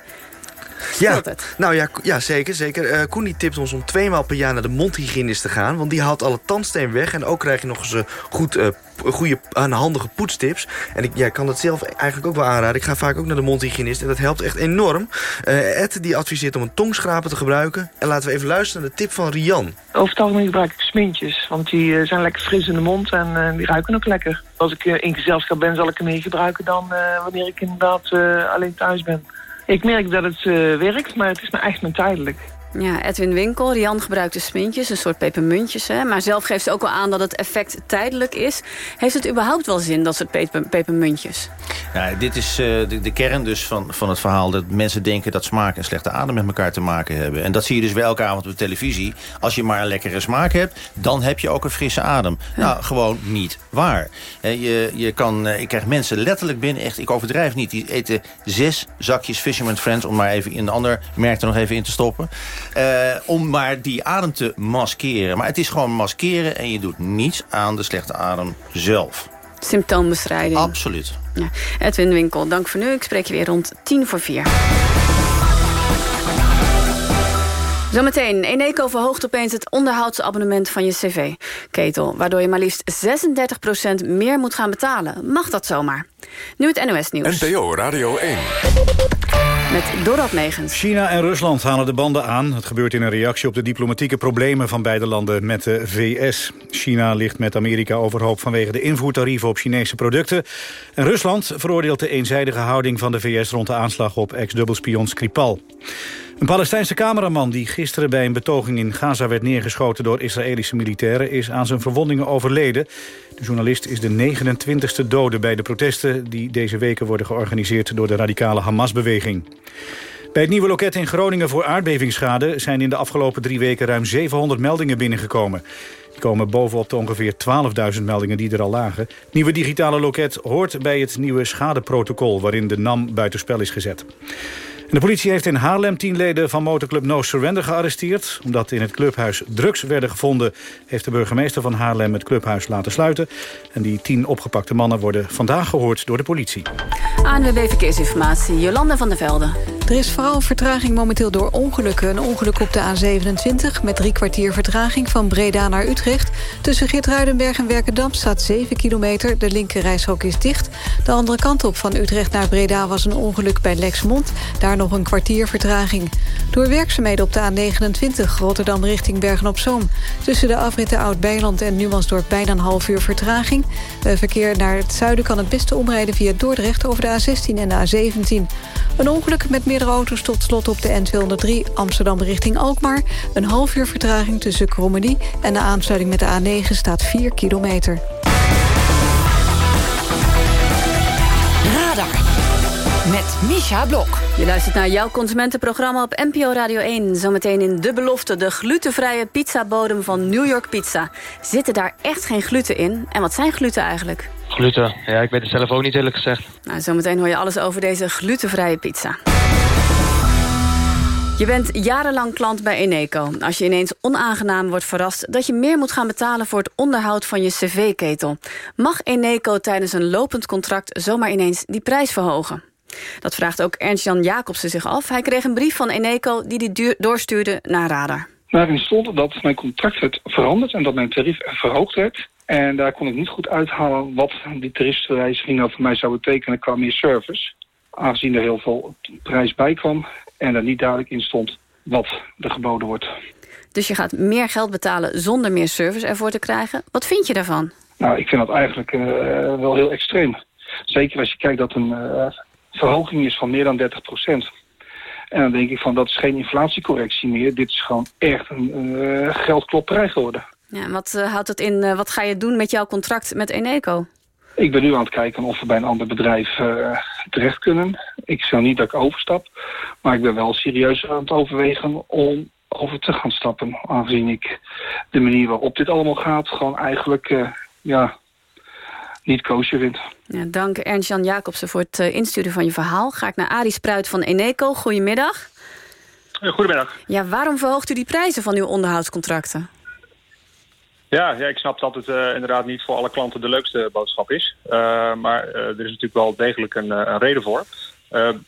Ja, nou ja, ja zeker. zeker. Uh, Koen die tipt ons om tweemaal per jaar naar de mondhygiënist te gaan. Want die haalt alle tandsteen weg. En ook krijg je nog eens uh, goed, uh, goede en handige poetstips. En ik ja, kan dat zelf eigenlijk ook wel aanraden. Ik ga vaak ook naar de mondhygiënist. En dat helpt echt enorm. Ed die adviseert om een tongschraper te gebruiken. En laten we even luisteren naar de tip van Rian.
Over het algemeen gebruik ik smintjes. Want die zijn lekker fris in de mond. En die ruiken ook lekker. Als ik in gezelschap ben, zal ik er meer gebruiken dan wanneer ik inderdaad alleen thuis ben. Ik merk dat het uh, werkt, maar het is maar echt maar tijdelijk.
Ja, Edwin Winkel, Rian gebruikt de smintjes, een soort pepermuntjes. Hè? Maar zelf geeft ze ook al aan dat het effect tijdelijk is. Heeft het überhaupt wel zin, dat soort peper, pepermuntjes?
Ja, dit is uh, de, de, kern dus van, van het verhaal... dat mensen denken dat smaak en slechte adem met elkaar te maken hebben. En dat zie je dus wel elke avond op de televisie. Als je maar een lekkere smaak hebt, dan heb je ook een frisse adem. Nou, gewoon niet waar. je, je kan, uh, ik krijg mensen letterlijk binnen, echt, ik overdrijf niet... die eten zes zakjes Fisherman Friends... om maar even in een ander merk er nog even in te stoppen... Uh, om maar die adem te maskeren. Maar het is gewoon maskeren en je doet niets aan de slechte adem zelf.
Symptoombestrijding.
Absoluut.
Ja. Edwin Winkel, dank voor nu. Ik spreek je weer rond tien voor vier. Zometeen, Eneco verhoogt opeens het onderhoudsabonnement van je cv-ketel... waardoor je maar liefst 36% meer moet gaan betalen. Mag dat zomaar? Nu het NOS-nieuws.
NPO Radio 1.
Met Dorot Megens.
China en Rusland halen de banden aan. Het gebeurt in een reactie op de diplomatieke problemen van beide landen met de VS. China ligt met Amerika overhoop vanwege de invoertarieven op Chinese producten. En Rusland veroordeelt de eenzijdige houding van de VS rond de aanslag op ex-dubbelspion Skripal. Een Palestijnse cameraman die gisteren bij een betoging in Gaza werd neergeschoten door Israëlische militairen is aan zijn verwondingen overleden. De journalist is de 29e dode bij de protesten die deze weken worden georganiseerd door de radicale Hamas-beweging. Bij het nieuwe loket in Groningen voor aardbevingsschade zijn in de afgelopen drie weken ruim 700 meldingen binnengekomen. Die komen bovenop de ongeveer 12.000 meldingen die er al lagen. Het nieuwe digitale loket hoort bij het nieuwe schadeprotocol waarin de NAM buitenspel is gezet de politie heeft in Haarlem tien leden van motorclub No Surrender gearresteerd. Omdat in het clubhuis drugs werden gevonden... heeft de burgemeester van Haarlem het clubhuis laten sluiten. En die tien opgepakte mannen worden vandaag gehoord door de politie.
ANWB Verkeersinformatie, Jolanda van der Velde.
Er is vooral vertraging momenteel door ongelukken. Een ongeluk op de A27 met drie kwartier vertraging van Breda naar Utrecht. Tussen Geertruidenberg en Werkendam staat 7 kilometer. De linkerrijstrook is dicht. De andere kant op van Utrecht naar Breda was een ongeluk bij Lexmond. Daar nog een kwartier vertraging. Door werkzaamheden op de A29 Rotterdam richting Bergen-op-Zoom. Tussen de afritten Oud-Beiland en Numansdorp bijna een half uur vertraging. verkeer naar het zuiden kan het beste omrijden via Dordrecht over de A16 en de A17. Een ongeluk met meerdere auto's tot slot op de N203 Amsterdam richting Alkmaar. Een half uur vertraging tussen Krommenie en de aansluiting met de A9 staat 4 kilometer.
Radar met Misha Blok.
Je luistert naar jouw consumentenprogramma op NPO Radio 1. Zometeen in De Belofte, de glutenvrije pizzabodem van New York Pizza. Zitten daar echt geen gluten in? En wat zijn gluten eigenlijk?
Gluten, ja, ik weet het zelf ook niet eerlijk gezegd.
Nou, zometeen hoor je alles over deze glutenvrije pizza. Je bent jarenlang klant bij Eneco. Als je ineens onaangenaam wordt verrast... dat je meer moet gaan betalen voor het onderhoud van je cv-ketel. Mag Eneco tijdens een lopend contract zomaar ineens die prijs verhogen? Dat vraagt ook Ernst-Jan Jacobsen zich af. Hij kreeg een brief van Eneco die hij doorstuurde naar Radar.
Daarin stond dat mijn contract werd veranderd en dat mijn tarief verhoogd werd. En daar kon ik niet goed uithalen wat die tariefswijziging nou voor mij zou betekenen qua meer service. Aangezien er heel veel prijs bij kwam en er niet duidelijk in stond wat er geboden wordt.
Dus je gaat meer geld betalen zonder meer service ervoor te krijgen. Wat vind je daarvan?
Nou, ik vind dat eigenlijk uh, wel heel extreem. Zeker als je kijkt dat een uh, verhoging is van meer dan 30 procent. En dan denk ik van, dat is geen inflatiecorrectie meer. Dit is gewoon echt een uh, geldklopperij geworden.
Ja, wat uh, houdt het in? Uh, wat ga je doen met jouw contract met Eneco?
Ik ben nu aan het kijken of we bij een ander bedrijf terecht kunnen. Ik zou niet dat ik overstap. Maar ik ben wel serieus aan het overwegen om over te gaan stappen. Aangezien ik de manier waarop dit allemaal gaat... gewoon eigenlijk ja, niet koosje vindt.
Ja, dank Ernst-Jan Jacobsen voor het uh, insturen van je verhaal. Ga ik naar Arie Spruit van Eneco. Goedemiddag.
Goedemiddag.
Ja, waarom verhoogt u die prijzen van uw onderhoudscontracten?
Ja, ja ik snap dat het uh, inderdaad niet voor alle klanten de leukste boodschap is. Uh, maar er is natuurlijk wel degelijk een, een reden voor.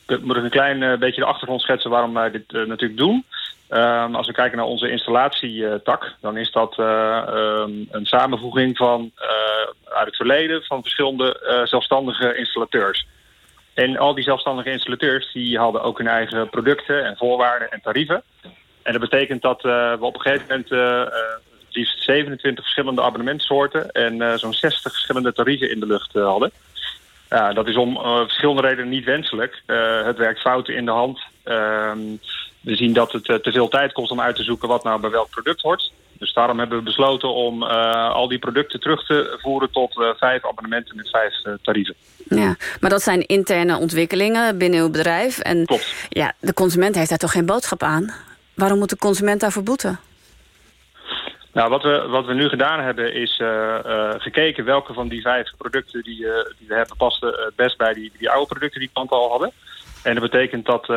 ik moet een klein beetje de achtergrond schetsen waarom wij dit natuurlijk doen. Um, als we kijken naar onze installatietak, dan is dat uh, um, een samenvoeging van uh, uit het verleden van verschillende uh, zelfstandige installateurs. En al die zelfstandige installateurs die hadden ook hun eigen producten en voorwaarden en tarieven. En dat betekent dat we op een gegeven moment liefst 27 verschillende abonnementsoorten en zo'n 60 verschillende tarieven in de lucht hadden. Ja, dat is om verschillende redenen niet wenselijk. het werkt fouten in de hand. We zien dat het te veel tijd kost om uit te zoeken wat nou bij welk product hoort. Dus daarom hebben we besloten om al die producten terug te voeren tot vijf abonnementen met vijf tarieven.
Ja, maar dat zijn interne ontwikkelingen binnen uw bedrijf. En
Klopt.
Ja, de consument heeft daar toch geen boodschap aan? Waarom moet de consument daarvoor boeten?
Nou, wat we, wat we nu gedaan hebben is uh, uh, gekeken welke van die vijf producten die, uh, die we hebben pasten best bij die, die oude producten die klanten al hadden. En dat betekent dat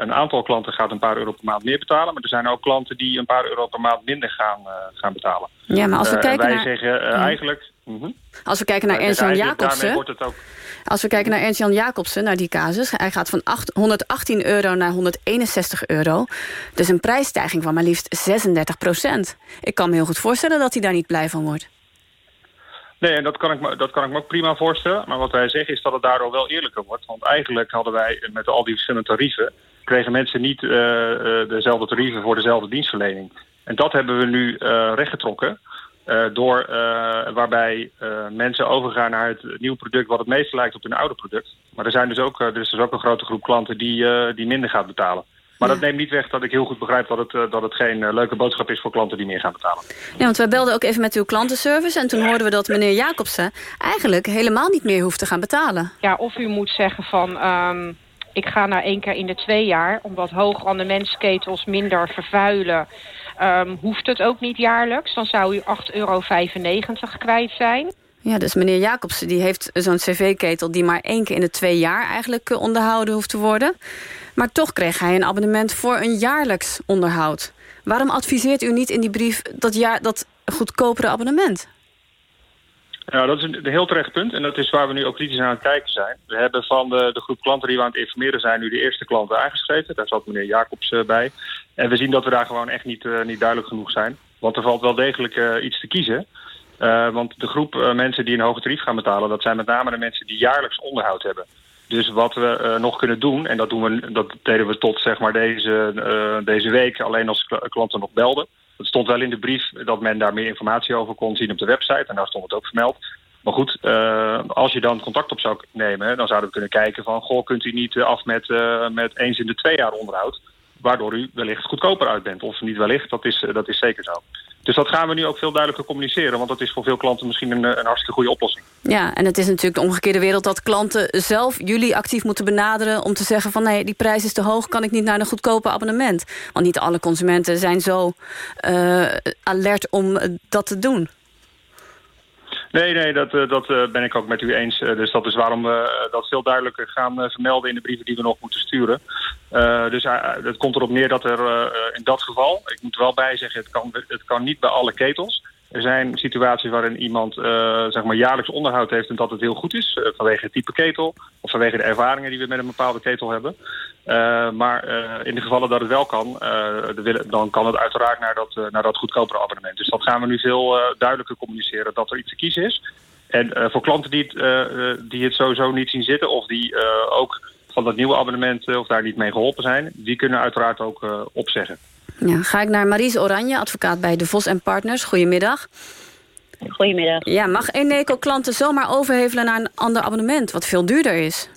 een aantal klanten gaat een paar euro per maand meer betalen. Maar er zijn ook klanten die een paar euro per maand minder gaan, gaan betalen.
Ja, maar als we kijken
wij
naar...
zeggen eigenlijk... -huh.
Als we kijken naar Ernst-Jan Jacobsen...
Wordt het ook...
Als we kijken naar Ernst-Jan Jacobsen, naar die casus... hij gaat van 8, 118 euro naar 161 euro. Dus een prijsstijging van maar liefst 36 procent. Ik kan me heel goed voorstellen dat hij daar niet blij van wordt.
Nee, en dat kan, ik me, dat kan ik me ook prima voorstellen. Maar wat wij zeggen is dat het daardoor wel eerlijker wordt. Want eigenlijk hadden wij met al die verschillende tarieven... kregen mensen niet uh, uh, dezelfde tarieven voor dezelfde dienstverlening. En dat hebben we nu uh, rechtgetrokken... Door, waarbij mensen overgaan naar het nieuwe product wat het meest lijkt op hun oude product. Maar er, zijn dus ook, er is dus ook een grote groep klanten die, die minder gaat betalen. Maar ja. dat neemt niet weg dat ik heel goed begrijp dat het, dat het geen leuke boodschap is voor klanten die meer gaan betalen.
Ja, want wij belden ook even met uw klantenservice en toen hoorden we dat meneer Jacobsen eigenlijk helemaal niet meer hoeft te gaan betalen.
Ja, of u moet zeggen van... Um ik ga naar één keer in de twee jaar, omdat hoge rendementsketels minder vervuilen, um, hoeft het ook niet jaarlijks. Dan zou u 8,95 euro kwijt zijn.
Ja, dus meneer Jacobsen die heeft zo'n cv-ketel... die maar één keer in de twee jaar eigenlijk onderhouden hoeft te worden. Maar toch kreeg hij een abonnement voor een jaarlijks onderhoud. Waarom adviseert u niet in die brief dat, jaar, dat goedkopere abonnement?
Ja, dat is een, heel terecht punt. En dat is waar we nu ook kritisch aan het kijken zijn. We hebben van de, de groep klanten die we aan het informeren zijn... nu de eerste klanten aangeschreven. Daar zat meneer Jacobs uh, bij. En we zien dat we daar gewoon echt niet, uh, niet duidelijk genoeg zijn. Want er valt wel degelijk uh, iets te kiezen. want de groep mensen die een hoge tarief gaan betalen... dat zijn met name de mensen die jaarlijks onderhoud hebben. Dus wat we nog kunnen doen... en dat, doen we, dat deden we tot zeg maar, deze, deze week... alleen als klanten nog belden... Het stond wel in de brief dat men daar meer informatie over kon zien op de website. En daar stond het ook vermeld. Maar goed, uh, als je dan contact op zou nemen, dan zouden we kunnen kijken van... goh, kunt u niet af met, met eens in de twee jaar onderhoud... waardoor u wellicht goedkoper uit bent. Of niet wellicht, dat is, dat is zeker zo. Dus dat gaan we nu ook veel duidelijker communiceren. Want dat is voor veel klanten misschien een, een hartstikke goede oplossing.
Ja, en het is natuurlijk de omgekeerde wereld dat klanten zelf jullie actief moeten benaderen... om te zeggen van nee, die prijs is te hoog, kan ik niet naar een goedkope abonnement. Want niet alle consumenten zijn zo uh, alert om dat te doen.
Nee, nee, dat, dat ben ik ook met u eens. Dus dat is waarom we dat veel duidelijker gaan vermelden in de brieven die we nog moeten sturen. Dus het komt erop neer dat er in dat geval, ik moet wel bij zeggen, het kan, het kan niet bij alle ketels. Er zijn situaties waarin iemand uh, zeg maar jaarlijks onderhoud heeft en dat het heel goed is. vanwege het type ketel of vanwege de ervaringen die we met een bepaalde ketel hebben. maar in de gevallen dat het wel kan, dan kan het uiteraard naar dat, naar dat goedkopere abonnement. Dus dat gaan we nu veel duidelijker communiceren dat er iets te kiezen is. En voor klanten die het, die het sowieso niet zien zitten of die ook van dat nieuwe abonnement of daar niet mee geholpen zijn... die kunnen uiteraard ook opzeggen.
Ja, ga ik naar Maries Oranje, advocaat bij De Vos en Partners. Goedemiddag.
Goedemiddag.
Ja, mag Eneco klanten zomaar overhevelen naar een ander abonnement... wat veel duurder is?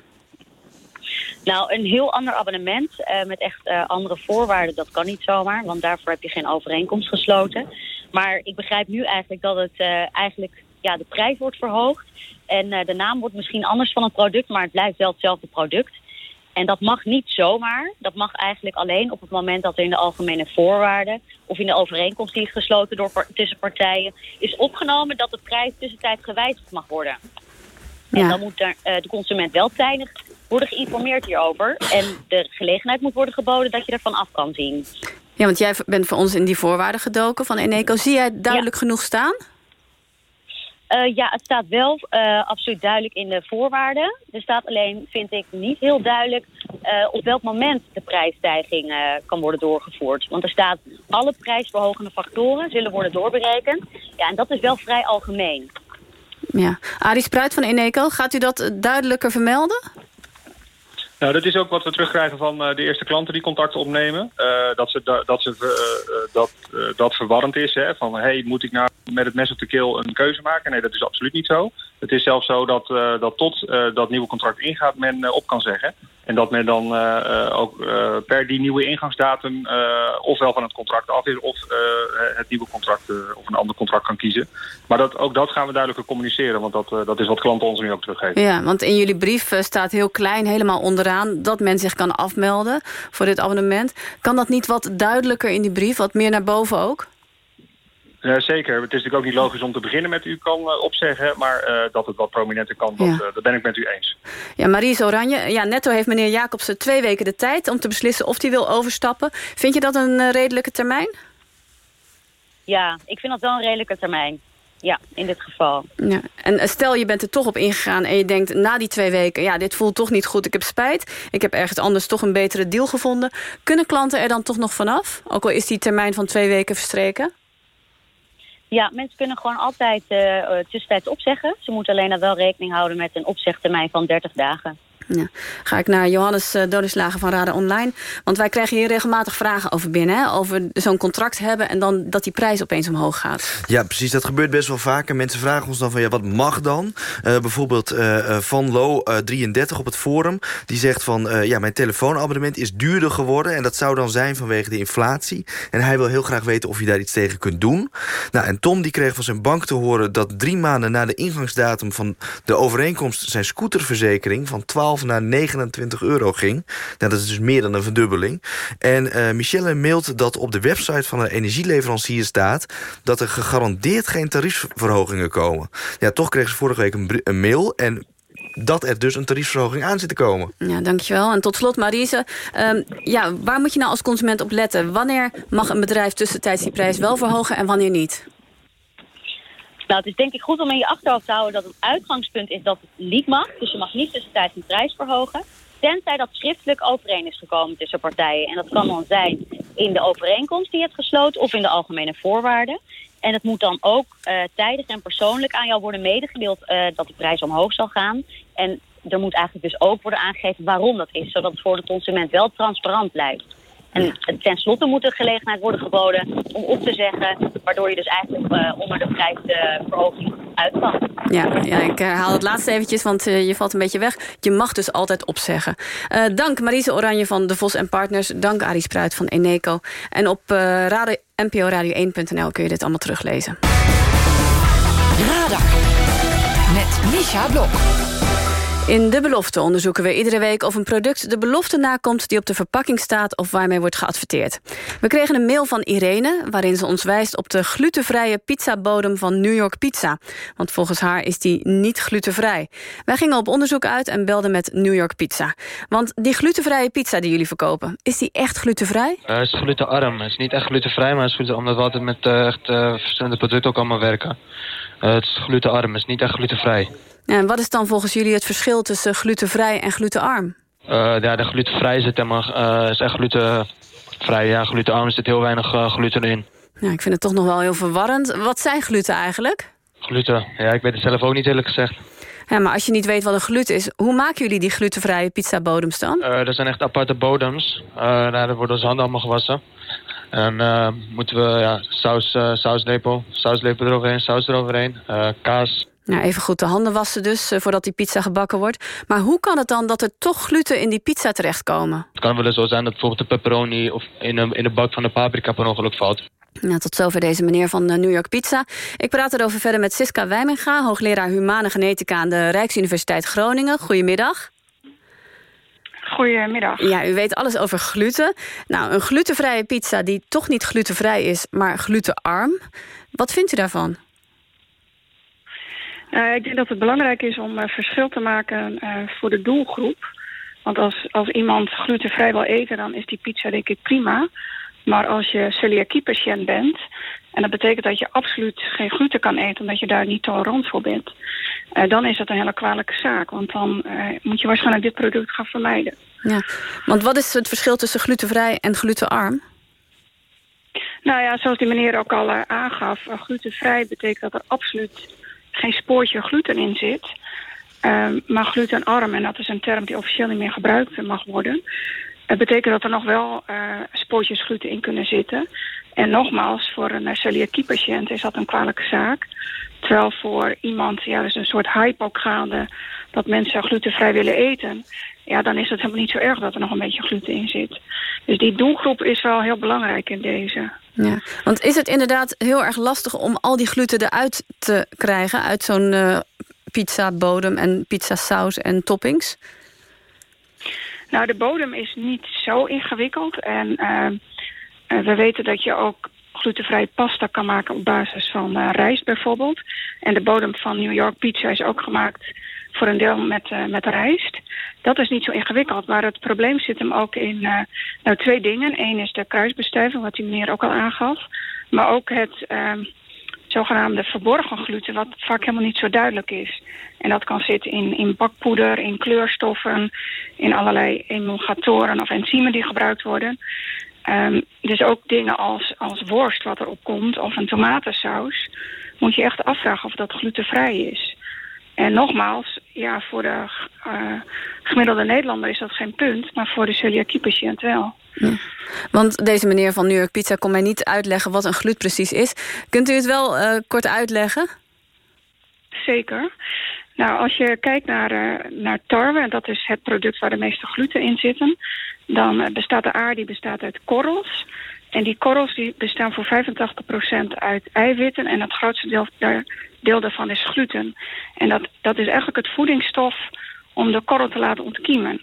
Nou, een heel ander abonnement uh, met echt uh, andere voorwaarden, dat kan niet zomaar. Want daarvoor heb je geen overeenkomst gesloten. Maar ik begrijp nu eigenlijk dat het eigenlijk ja, de prijs wordt verhoogd. En de naam wordt misschien anders van het product, maar het blijft wel hetzelfde product. En dat mag niet zomaar. Dat mag eigenlijk alleen op het moment dat er in de algemene voorwaarden... of in de overeenkomst die is gesloten door, tussen partijen... is opgenomen dat de prijs tussentijd gewijzigd mag worden. Ja. En dan moet er, uh, de consument wel tijdig worden geïnformeerd hierover. En de gelegenheid moet worden geboden dat je ervan af kan zien.
Ja, want jij bent voor ons in die voorwaarden gedoken van Eneco. Zie jij duidelijk ja. genoeg staan?
Uh, ja, het staat wel uh, absoluut duidelijk in de voorwaarden. Er staat alleen, vind ik, niet heel duidelijk uh, op welk moment de prijsstijging kan worden doorgevoerd. Want er staat, alle prijsverhogende factoren zullen worden doorberekend. Ja, en dat is wel vrij algemeen.
Ja. Arie Spruit van Eneco, gaat u dat duidelijker vermelden?
Nou, dat is ook wat we terugkrijgen van uh, de eerste klanten die contact opnemen. Uh, dat, ze, dat, ze, uh, dat, dat verwarrend is. Hè, van, hey, moet ik nou met het mes op de keel een keuze maken? Nee, dat is absoluut niet zo. Het is zelfs zo dat, dat tot dat nieuwe contract ingaat men op kan zeggen. En dat men dan ook per die nieuwe ingangsdatum ofwel van het contract af is... of het nieuwe contract of een ander contract kan kiezen. Maar dat, ook dat gaan we duidelijker communiceren. Want dat, dat is wat klanten ons nu ook teruggeven.
Ja, want in jullie brief staat heel klein, helemaal onderaan... dat men zich kan afmelden voor dit abonnement. Kan dat niet wat duidelijker in die brief? Wat meer naar boven ook?
Ja, zeker. Het is natuurlijk ook niet logisch om te beginnen met u kan uh, opzeggen. Maar uh, dat het wat prominenter kan, dat, uh, dat, ben ik met u eens.
Ja, Maries Oranje. Ja, netto heeft meneer Jacobsen twee weken de tijd om te beslissen of hij wil overstappen. Vind je dat een redelijke termijn?
Ja, ik vind dat wel een redelijke termijn. Ja, in dit geval.
Ja. En stel je bent er toch op ingegaan en je denkt na die twee weken... ja, dit voelt toch niet goed, ik heb spijt. Ik heb ergens anders toch een betere deal gevonden. Kunnen klanten er dan toch nog vanaf? Ook al is die termijn van twee weken verstreken?
Ja, mensen kunnen gewoon altijd uh, tussentijds opzeggen. Ze moeten alleen dan wel rekening houden met een opzegtermijn van 30 dagen.
Ja. Ga ik naar Johannes uh, Dodeslagen van Raden Online. Want wij krijgen hier regelmatig vragen over binnen. Hè? Over zo'n contract hebben en dan dat die prijs opeens omhoog gaat.
Ja, precies. Dat gebeurt best wel vaker. Mensen vragen ons dan van ja, wat mag dan? Uh, bijvoorbeeld uh, Van Lo 33 op het forum. Die zegt van ja, mijn telefoonabonnement is duurder geworden. En dat zou dan zijn vanwege de inflatie. En hij wil heel graag weten of je daar iets tegen kunt doen. Nou, en Tom die kreeg van zijn bank te horen dat drie maanden na de ingangsdatum van de overeenkomst zijn scooterverzekering van 12 naar 29 euro ging. Nou, dat is dus meer dan een verdubbeling. En uh, Michelle mailt dat op de website van een energieleverancier staat... dat er gegarandeerd geen tariefverhogingen komen. Ja, toch kreeg ze vorige week een, mail... en dat er dus een tariefverhoging aan zit te komen.
Ja, dankjewel. En tot slot, Marise. Um, ja, waar moet je nou als consument op letten? Wanneer mag een bedrijf tussentijds die prijs wel verhogen en wanneer niet?
Nou, het is denk ik goed om in je achterhoofd te houden dat het uitgangspunt is dat het niet mag. Dus je mag niet tussentijds een prijs verhogen. Tenzij dat schriftelijk overeen is gekomen tussen partijen. En dat kan dan zijn in de overeenkomst die je hebt gesloten of in de algemene voorwaarden. En het moet dan ook uh, tijdens en persoonlijk aan jou worden medegedeeld uh, dat de prijs omhoog zal gaan. En er moet eigenlijk dus ook worden aangegeven waarom dat is. Zodat het voor de consument wel transparant blijft. En tenslotte moet er gelegenheid worden geboden om op te zeggen... waardoor je dus eigenlijk uh, onder de prijsverhoging uitvalt.
Ja, ja, ik herhaal het laatste eventjes, want uh, je valt een beetje weg. Je mag dus altijd opzeggen. Uh, dank Marise Oranje van De Vos en Partners. Dank Arie Spruit van Eneco. En op radio, NPO Radio 1.nl kun je dit allemaal teruglezen.
Radar met Misha Blok.
In De Belofte onderzoeken we iedere week of een product de belofte nakomt die op de verpakking staat of waarmee wordt geadverteerd. We kregen een mail van Irene waarin ze ons wijst op de glutenvrije pizzabodem van New York Pizza. Want volgens haar is die niet glutenvrij. Wij gingen op onderzoek uit en belden met New York Pizza. Want die glutenvrije pizza die jullie verkopen, is die echt glutenvrij?
Uh, het is glutenarm. Het is niet echt glutenvrij, maar het is gluten, omdat we altijd met uh, echt, uh, verschillende producten ook allemaal werken. het is glutenarm, het is niet echt glutenvrij.
En wat is dan volgens jullie het verschil tussen glutenvrij en glutenarm?
Uh, ja, de glutenvrij zit helemaal, uh, is echt glutenvrij. Ja, glutenarm zit heel weinig uh, gluten in.
Ja, ik vind het toch nog wel heel verwarrend. Wat zijn gluten eigenlijk?
Gluten? Ja, ik weet het zelf ook niet eerlijk gezegd.
Ja, maar als je niet weet wat een gluten is, hoe maken jullie die glutenvrije pizzabodems dan?
Uh, dat zijn echt aparte bodems. Uh, daar worden onze handen allemaal gewassen. En moeten we ja, saus, sauslepel, sauslepel eroverheen, saus eroverheen, kaas,
nou, even goed de handen wassen dus, uh, voordat die pizza gebakken wordt. Maar hoe kan het dan dat er toch gluten in die pizza terechtkomen?
Het kan wel eens zo zijn dat bijvoorbeeld de pepperoni... of in, een, in de bak van de paprika per ongeluk valt.
Nou, tot zover deze meneer van New York Pizza. Ik praat erover verder met Siska Wijminga... hoogleraar Humane Genetica aan de Rijksuniversiteit Groningen. Goedemiddag.
Goedemiddag.
Ja, u weet alles over gluten. Nou, een glutenvrije pizza die toch niet glutenvrij is, maar glutenarm. Wat vindt u daarvan?
Uh, ik denk dat het belangrijk is om uh, verschil te maken uh, voor de doelgroep. Want als, als iemand glutenvrij wil eten, dan is die pizza denk ik prima. Maar als je celiakie-patiënt bent... en dat betekent dat je absoluut geen gluten kan eten... omdat je daar niet tolerant voor bent... dan is dat een hele kwalijke zaak. Want dan moet je waarschijnlijk dit product gaan vermijden.
Ja, want wat is het verschil tussen glutenvrij en glutenarm?
Nou ja, zoals die meneer ook al aangaf... glutenvrij betekent dat er absoluut geen spoortje gluten in zit. Uh, maar glutenarm, en dat is een term die officieel niet meer gebruikt mag worden... Het betekent dat er nog wel uh, spoortjes gluten in kunnen zitten. En nogmaals, voor een celiakie-patiënt is dat een kwalijke zaak. Terwijl voor iemand, ja, dus een soort gaande... dat mensen glutenvrij willen eten... ja, dan is het helemaal niet zo erg dat er nog een beetje gluten in zit. Dus die doelgroep is wel heel belangrijk in deze.
Ja, want is het inderdaad heel erg lastig om al die gluten eruit te krijgen... uit zo'n uh, pizza bodem en pizza saus en toppings?
Nou, de bodem is niet zo ingewikkeld. En uh, we weten dat je ook glutenvrij pasta kan maken op basis van uh, rijst bijvoorbeeld. En de bodem van New York pizza is ook gemaakt voor een deel met, uh, met rijst. Dat is niet zo ingewikkeld, maar het probleem zit hem ook in uh, nou, twee dingen. Eén is de kruisbestuiving, wat die meneer ook al aangaf. Maar ook het ehm, zogenaamde verborgen gluten, wat vaak helemaal niet zo duidelijk is. En dat kan zitten in, in bakpoeder, in kleurstoffen, in allerlei emulgatoren of enzymen die gebruikt worden. Um, dus ook dingen als, als worst wat erop komt of een tomatensaus... moet je echt afvragen of dat glutenvrij is. En nogmaals, ja, voor de uh, gemiddelde Nederlander is dat geen punt... maar voor de celiakie-patiënt wel.
Ja. Want deze meneer van New York Pizza kon mij niet uitleggen wat een glut precies is. Kunt u het wel uh, kort uitleggen?
Zeker. Nou, als je kijkt naar, uh, naar tarwe, en dat is het product waar de meeste gluten in zitten... dan bestaat de aarde bestaat uit korrels. En die korrels die bestaan voor 85% uit eiwitten... en het grootste deel, deel daarvan is gluten. En dat, dat is eigenlijk het voedingsstof om de korrel te laten ontkiemen.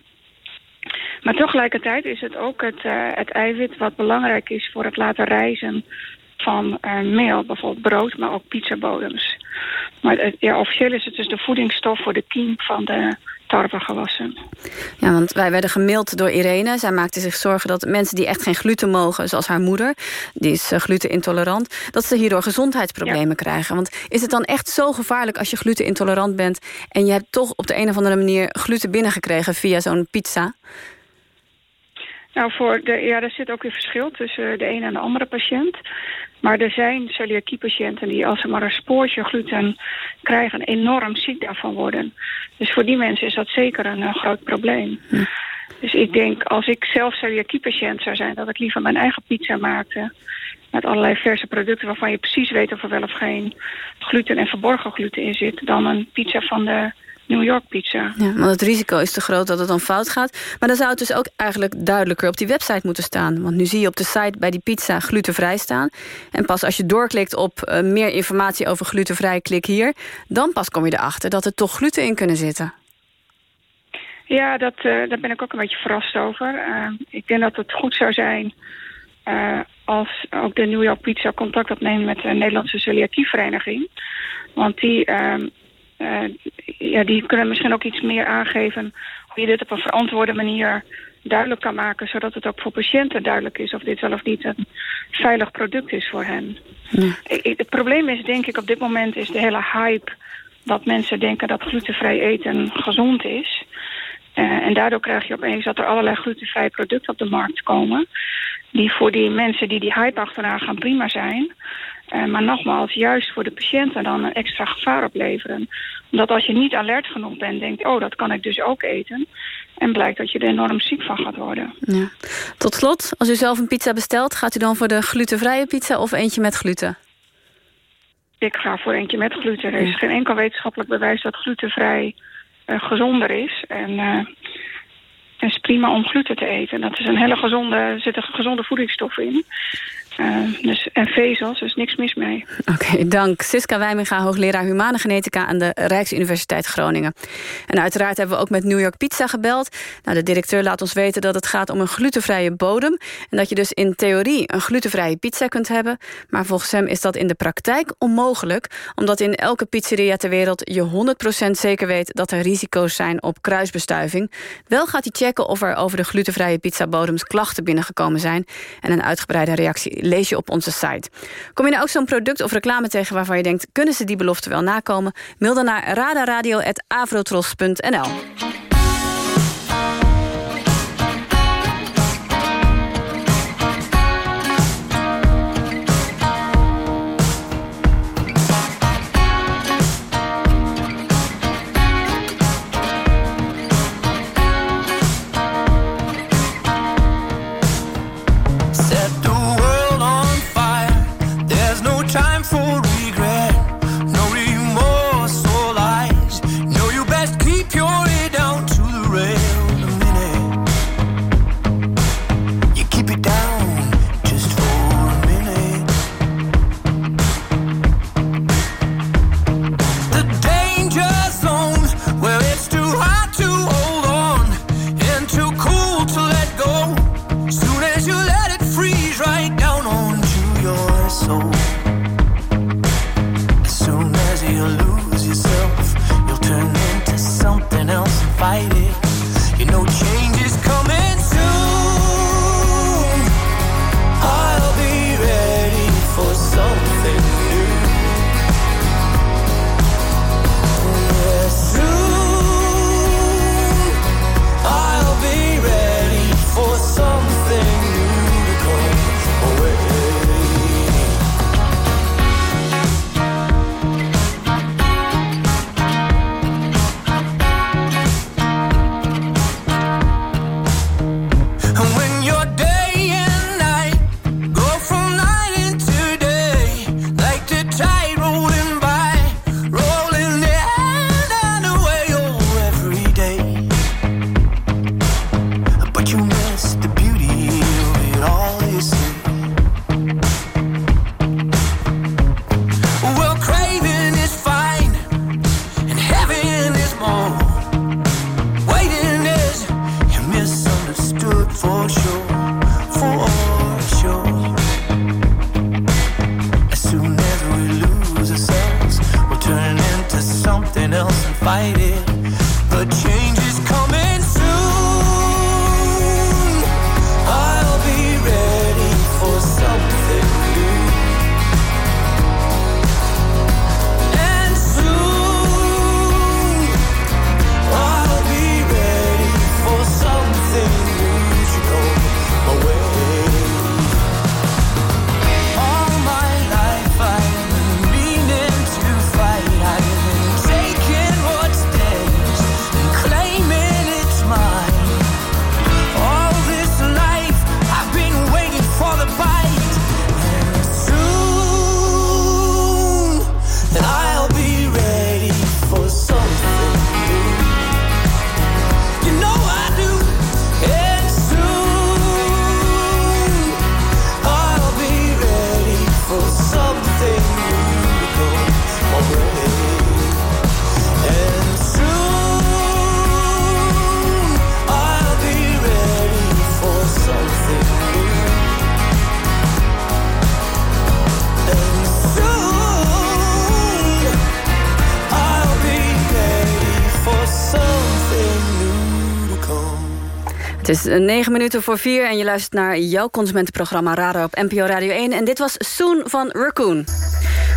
Maar tegelijkertijd is het ook het, uh, het eiwit wat belangrijk is voor het laten rijzen van uh, meel, bijvoorbeeld brood, maar ook pizzabodems. Maar ja, officieel is het dus de voedingsstof voor de kiem van de tarwegewassen.
Ja, want wij werden gemaild door Irene. Zij maakte zich zorgen dat mensen die echt geen gluten mogen... zoals haar moeder, die is uh, glutenintolerant... dat ze hierdoor gezondheidsproblemen ja. krijgen. Want is het dan echt zo gevaarlijk als je glutenintolerant bent... en je hebt toch op de een of andere manier gluten binnengekregen via zo'n pizza...
Nou, voor de, ja, er zit ook weer verschil tussen de ene en de andere patiënt. Maar er zijn celiakie-patiënten die als ze maar een spoortje gluten krijgen... enorm ziek daarvan worden. Dus voor die mensen is dat zeker een uh, groot probleem. Hm. Dus ik denk, als ik zelf celiakie-patiënt zou zijn... dat ik liever mijn eigen pizza maakte... met allerlei verse producten waarvan je precies weet... of er wel of geen gluten en verborgen gluten in zit... dan een pizza van de New York pizza.
Ja, want het risico is te groot dat het dan fout gaat. Maar dan zou het dus ook eigenlijk duidelijker op die website moeten staan. Want nu zie je op de site bij die pizza glutenvrij staan. En pas als je doorklikt op uh, meer informatie over glutenvrij, klik hier. Dan pas kom je erachter dat er toch gluten in kunnen zitten.
Ja, dat, uh, daar ben ik ook een beetje verrast over. Uh, ik denk dat het goed zou zijn als ook de New York Pizza contact opneemt met de Nederlandse Celiakievereniging. Want die uh, ja, die kunnen misschien ook iets meer aangeven... hoe je dit op een verantwoorde manier duidelijk kan maken... zodat het ook voor patiënten duidelijk is of dit wel of niet een veilig product is voor hen. Ja. Het probleem is denk ik op dit moment is de hele hype... dat mensen denken dat glutenvrij eten gezond is... Uh, en daardoor krijg je opeens dat er allerlei glutenvrije producten op de markt komen... die voor die mensen die die hype achteraan gaan prima zijn... Uh, maar nogmaals, juist voor de patiënten dan een extra gevaar opleveren. Omdat als je niet alert genoeg bent, denkt... oh, dat kan ik dus ook eten. En blijkt dat je er enorm ziek van gaat worden.
Ja. Tot slot, als u zelf een pizza bestelt... gaat u dan voor de glutenvrije pizza of eentje met gluten?
Ik ga voor eentje met gluten. Er is geen enkel wetenschappelijk bewijs dat glutenvrij uh, gezonder is. En... Uh, het is prima om gluten te eten. Dat is een hele gezonde, er zitten gezonde voedingsstoffen in. Uh, dus, en vezels, dus niks mis mee.
Oké, dank. Siska Wijminga, hoogleraar Humane Genetica... aan de Rijksuniversiteit Groningen. En uiteraard hebben we ook met New York Pizza gebeld. Nou, de directeur laat ons weten dat het gaat om een glutenvrije bodem... en dat je dus in theorie een glutenvrije pizza kunt hebben. Maar volgens hem is dat in de praktijk onmogelijk... omdat in elke pizzeria ter wereld je 100% zeker weet... dat er risico's zijn op kruisbestuiving. Wel gaat hij checken of er over de glutenvrije pizzabodems klachten binnengekomen zijn... en een uitgebreide reactie lees je op onze site. Kom je nou ook zo'n product of reclame tegen waarvan je denkt... kunnen ze die belofte wel nakomen? Mail dan naar radaradio.avrotros.nl.
is
negen minuten voor vier en je luistert naar jouw consumentenprogramma Radar op NPO Radio 1. En dit was Soon van Raccoon.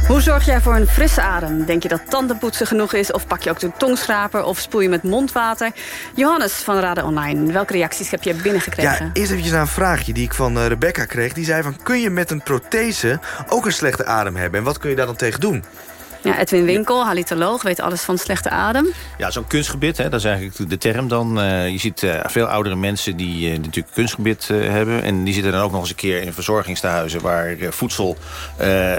Hoe zorg jij voor een frisse adem? Denk je dat tandenpoetsen genoeg is? Of pak je ook de tongschraper? Of spoel je met mondwater? Johannes van Radar Online, welke reacties heb je binnengekregen?
Ja, eerst eventjes naar een vraagje die ik van eh, Rebecca kreeg. Die zei van, kun je met een prothese ook een slechte adem hebben? En wat kun je daar dan tegen doen?
Ja, Edwin Winkel, halitoloog, weet alles van slechte adem.
Ja, zo'n kunstgebit, hè, dat is eigenlijk de term dan. Eh, je ziet eh, veel oudere mensen die eh, natuurlijk kunstgebit hebben. En die zitten dan ook nog eens een keer in verzorgingstehuizen... waar voedsel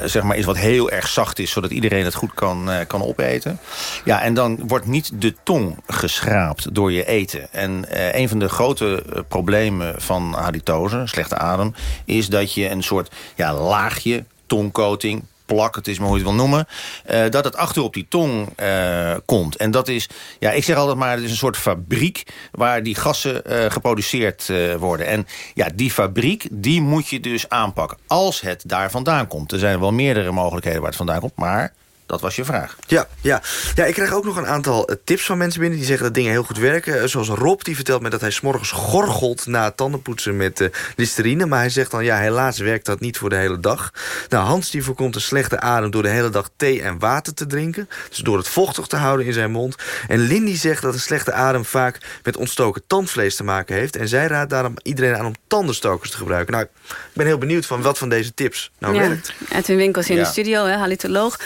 zeg maar is wat heel erg zacht is... zodat iedereen het goed kan, kan opeten. Ja, en dan wordt niet de tong geschraapt door je eten. En een van de grote problemen van halitose, slechte adem... is dat je een soort ja, laagje, tongcoating plak, het is maar hoe je het wil noemen... eh, dat het achter op die tong eh, komt. En dat is, ja, ik zeg altijd maar, het is een soort fabriek... waar die gassen eh, geproduceerd worden. En ja, die fabriek, die moet je dus aanpakken. Als het daar vandaan komt. Er zijn wel meerdere mogelijkheden waar het vandaan komt, maar... Dat was je vraag.
Ja, ja. ja, ik krijg ook nog een aantal eh, tips van mensen binnen... die zeggen dat dingen heel goed werken. Eh, Zoals Rob, die vertelt me dat hij s'morgens gorgelt... na het tandenpoetsen met eh, listerine. Maar hij zegt dan, ja, helaas werkt dat niet voor de hele dag. Nou, Hans die voorkomt een slechte adem... door de hele dag thee en water te drinken. Dus door het vochtig te houden in zijn mond. En Lindy zegt dat een slechte adem vaak... met ontstoken tandvlees te maken heeft. En zij raadt daarom iedereen aan om tandenstokers te gebruiken. Nou, ik ben heel benieuwd van wat van deze tips nou
ja,
werkt.
Edwin Winkels in
Ja.
de studio, hè, halitoloog.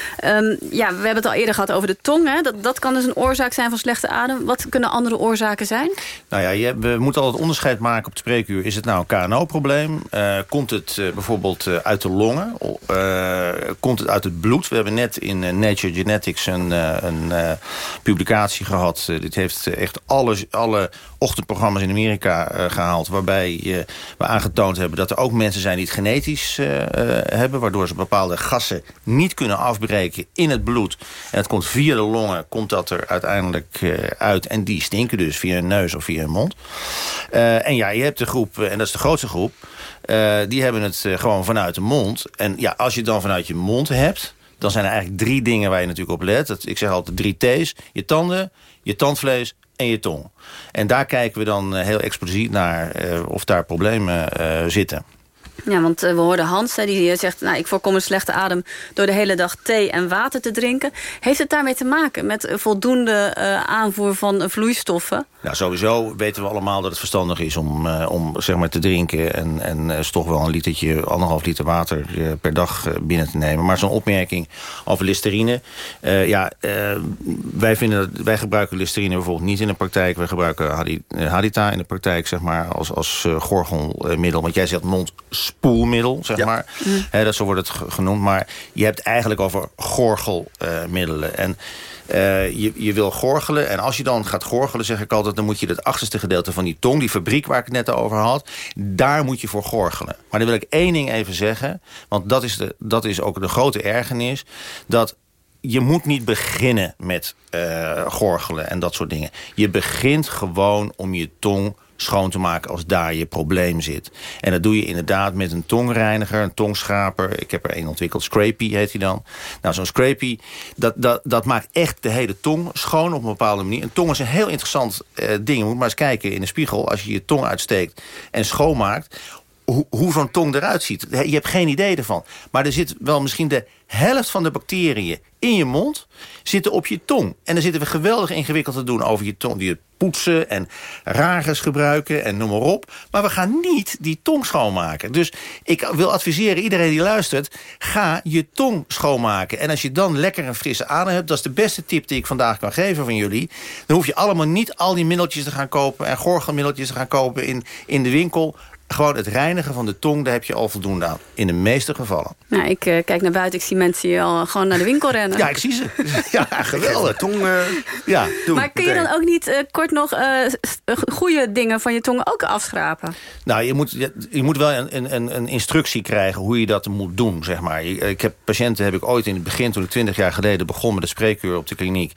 Ja, we hebben het al eerder gehad over de tong. Hè. Dat, dat kan dus een oorzaak zijn van slechte adem. Wat kunnen andere oorzaken zijn?
Nou ja, je, we moeten altijd onderscheid maken op het spreekuur. Is het nou een KNO-probleem? Eh, komt het eh, bijvoorbeeld eh, uit de longen? Komt het uit het bloed? We hebben net in Nature Genetics een, een publicatie gehad. Eh, dit heeft echt alle, alle ochtendprogramma's in Amerika eh, gehaald... waarbij we aangetoond hebben dat er ook mensen zijn die het genetisch hebben... waardoor ze bepaalde gassen niet kunnen afbreken in het bloed. En het komt via de longen, komt dat er uiteindelijk eh, uit. En die stinken dus via een neus of via een mond. Eh, en ja, je hebt de groep, eh, en dat is de grootste groep... die hebben het gewoon vanuit de mond. En ja, als je het dan vanuit je mond hebt... dan zijn er eigenlijk drie dingen waar je natuurlijk op let. Dat, ik zeg altijd drie T's. Je tanden, je tandvlees en je tong. En daar kijken we dan heel expliciet naar of daar problemen zitten.
Ja, want eh, we hoorden Hans, die zegt... Nou, ik voorkom een slechte adem door de hele dag thee en water te drinken. Heeft het daarmee te maken met eh, voldoende eh, aanvoer van vloeistoffen?
Nou, sowieso weten we allemaal dat het verstandig is om, om zeg maar te drinken. En, en toch wel een litertje, anderhalf liter water per dag binnen te nemen. Maar zo'n opmerking over listerine. ja, wij, vinden dat, wij gebruiken listerine bijvoorbeeld niet in de praktijk. Wij gebruiken hadi- hadita in de praktijk, zeg maar, als, als gorgelmiddel. Want jij zegt mondspoelmiddel, zeg maar. Hè, dat zo wordt het ge- genoemd. Maar je hebt eigenlijk over gorgelmiddelen. en eh, je, je wil gorgelen. En als je dan gaat gorgelen, zeg ik altijd... dan moet je het achterste gedeelte van die tong, die fabriek waar ik het net over had... daar moet je voor gorgelen. Maar dan wil ik één ding even zeggen. Want dat is, de, dat is ook de grote ergernis. Dat je moet niet beginnen met eh, gorgelen en dat soort dingen. Je begint gewoon om je tong schoon te maken als daar je probleem zit. En dat doe je inderdaad met een tongreiniger, een tongschraper. Ik heb er een ontwikkeld, Scrapey heet hij dan. Nou, zo'n Scrapey, dat, dat, dat maakt echt de hele tong schoon op een bepaalde manier. Een tong is een heel interessant eh, ding. Je moet maar eens kijken in de spiegel. Als je je tong uitsteekt en schoonmaakt hoe, hoe zo'n tong eruit ziet. Je hebt geen idee ervan. Maar er zit wel misschien de helft van de bacteriën in je mond... zitten op je tong. En dan zitten we geweldig ingewikkeld te doen over je tong. Die poetsen en ragers gebruiken en noem maar op. Maar we gaan niet die tong schoonmaken. Dus ik wil adviseren, iedereen die luistert... ga je tong schoonmaken. En als je dan lekker een frisse adem hebt... dat is de beste tip die ik vandaag kan geven van jullie... dan hoef je allemaal niet al die middeltjes te gaan kopen... en gorgelmiddeltjes te gaan kopen in, in de winkel gewoon het reinigen van de tong, daar heb je al voldoende aan. In de meeste gevallen.
Nou, ik uh, kijk naar buiten, ik zie mensen hier al gewoon naar de winkel rennen.
Ja, ik zie ze. Ja, geweldig.
Tong, uh,
ja, doen,
maar kun je dan ook niet uh, kort nog goede dingen van je tong ook afschrapen?
Nou, je moet, je, je moet wel een, een, een, instructie krijgen hoe je dat moet doen, zeg maar. Ik heb patiënten, heb ik ooit in het begin, toen ik twintig jaar geleden begon met de spreekuur op de kliniek.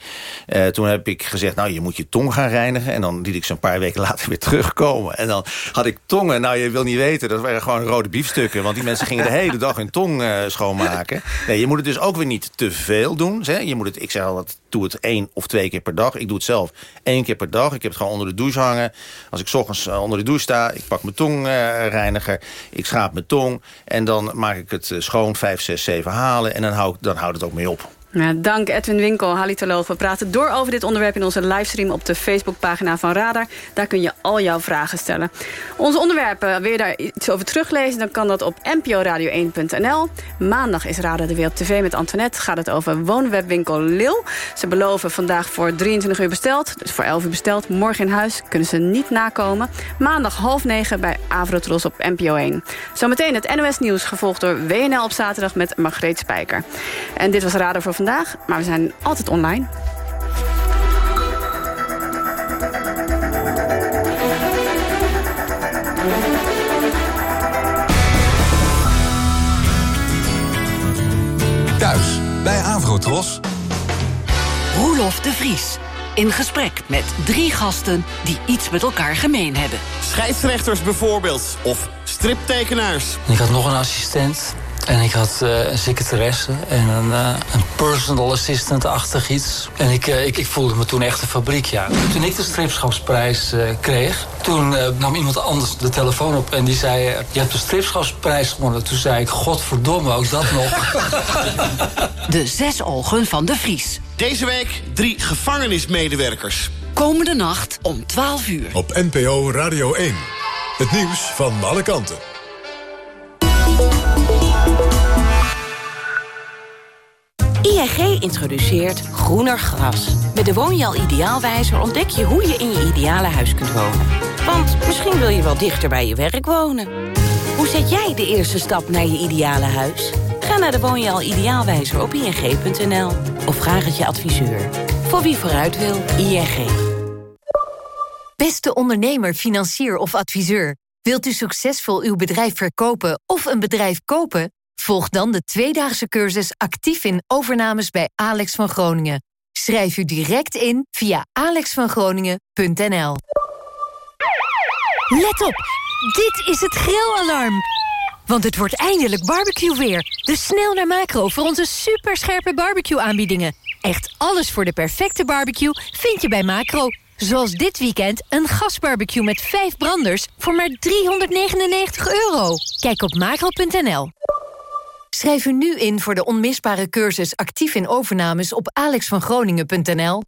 toen heb ik gezegd, nou, je moet je tong gaan reinigen. En dan liet ik ze een paar weken later weer terugkomen. En dan had ik tongen, nou, je wil niet weten, dat waren gewoon rode biefstukken. Want die mensen gingen de hele dag hun tong uh, schoonmaken. Nee, je moet het dus ook weer niet te veel doen. Hè? Je moet het, ik zeg al, dat doe het één of twee keer per dag. Ik doe het zelf één keer per dag. Ik heb het gewoon onder de douche hangen. Als ik s ochtends eh, onder de douche sta, ik pak mijn tongreiniger. ik schraap mijn tong. En dan maak ik het eh, schoon, vijf, zes, zeven halen. En dan, hou, dan houdt het ook mee op.
Dank Edwin Winkel, halitoloog. We praten door over dit onderwerp in onze livestream op de Facebookpagina van Radar. Daar kun je al jouw vragen stellen. Onze onderwerpen, wil je daar iets over teruglezen... dan kan dat op nporadio1.nl. Maandag is Radar de Wereld TV met Antoinette. Gaat het over woonwebwinkel Lil. Ze beloven vandaag voor 23 uur besteld. Dus voor 11 uur besteld. Morgen in huis kunnen ze niet nakomen. Maandag half negen bij Avrotros op NPO 1. Zometeen het NOS Nieuws, gevolgd door WNL op zaterdag... met Margreet Spijker. En dit was Radar voor vandaag vandaag, maar we zijn altijd online.
Thuis bij Avrotros.
Roelof de Vries. In gesprek met drie gasten die iets met elkaar gemeen hebben.
Scheidsrechters bijvoorbeeld, of striptekenaars.
Ik had nog een assistent en ik had uh, een secretaresse en een, uh, een personal assistant-achtig iets. En ik, uh, ik, ik, voelde me toen echt een fabriek, ja. Toen ik de stripschapsprijs kreeg, toen nam iemand anders de telefoon op... en die zei, je hebt de stripschapsprijs gewonnen. Toen zei ik, godverdomme, ook dat nog.
De zes ogen van de Vries.
Deze week drie gevangenismedewerkers.
Komende nacht om 12 uur.
Op NPO Radio 1. Het nieuws van alle kanten.
ING introduceert groener gras. Met de Woonjaal Ideaalwijzer ontdek je hoe je in je ideale huis kunt wonen. Want misschien wil je wel dichter bij je werk wonen. Hoe zet jij de eerste stap naar je ideale huis? Ga naar de Woonjaal Ideaalwijzer op ing.nl. Of vraag het je adviseur. Voor wie vooruit wil, ING.
Beste ondernemer, financier of adviseur. Wilt u succesvol uw bedrijf verkopen of een bedrijf kopen? Volg dan de tweedaagse cursus actief in overnames bij Alex van Groningen. Schrijf u direct in via alexvangroningen.nl. Let op, dit is het grillalarm. Want het wordt eindelijk barbecue weer. Dus snel naar Macro voor onze superscherpe barbecue aanbiedingen. Echt alles voor de perfecte barbecue vind je bij Macro. Zoals dit weekend een gasbarbecue met vijf branders voor maar 399 euro. Kijk op macro.nl. Schrijf u nu in voor de onmisbare cursus actief in overnames op alexvangroningen.nl.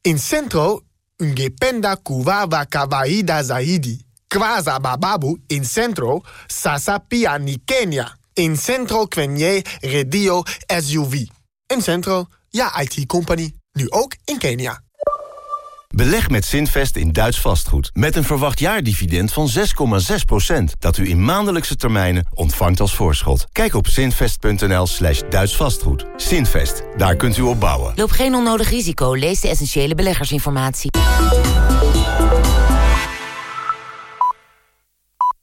In Centro, ungependa kuwawa kawaida zaidi. Kwaza bababu in Centro, sasa pia ni. In Centro kwenye radio SUV. In Centro, ja IT-company. Nu ook in Kenia.
Beleg met Zinvest in Duits vastgoed. Met een verwacht jaardividend van 6,6%. Dat u in maandelijkse termijnen ontvangt als voorschot. Kijk op zinvest.nl slash Duits vastgoed. Zinvest, daar kunt u op bouwen.
Loop geen onnodig risico. Lees de essentiële beleggersinformatie.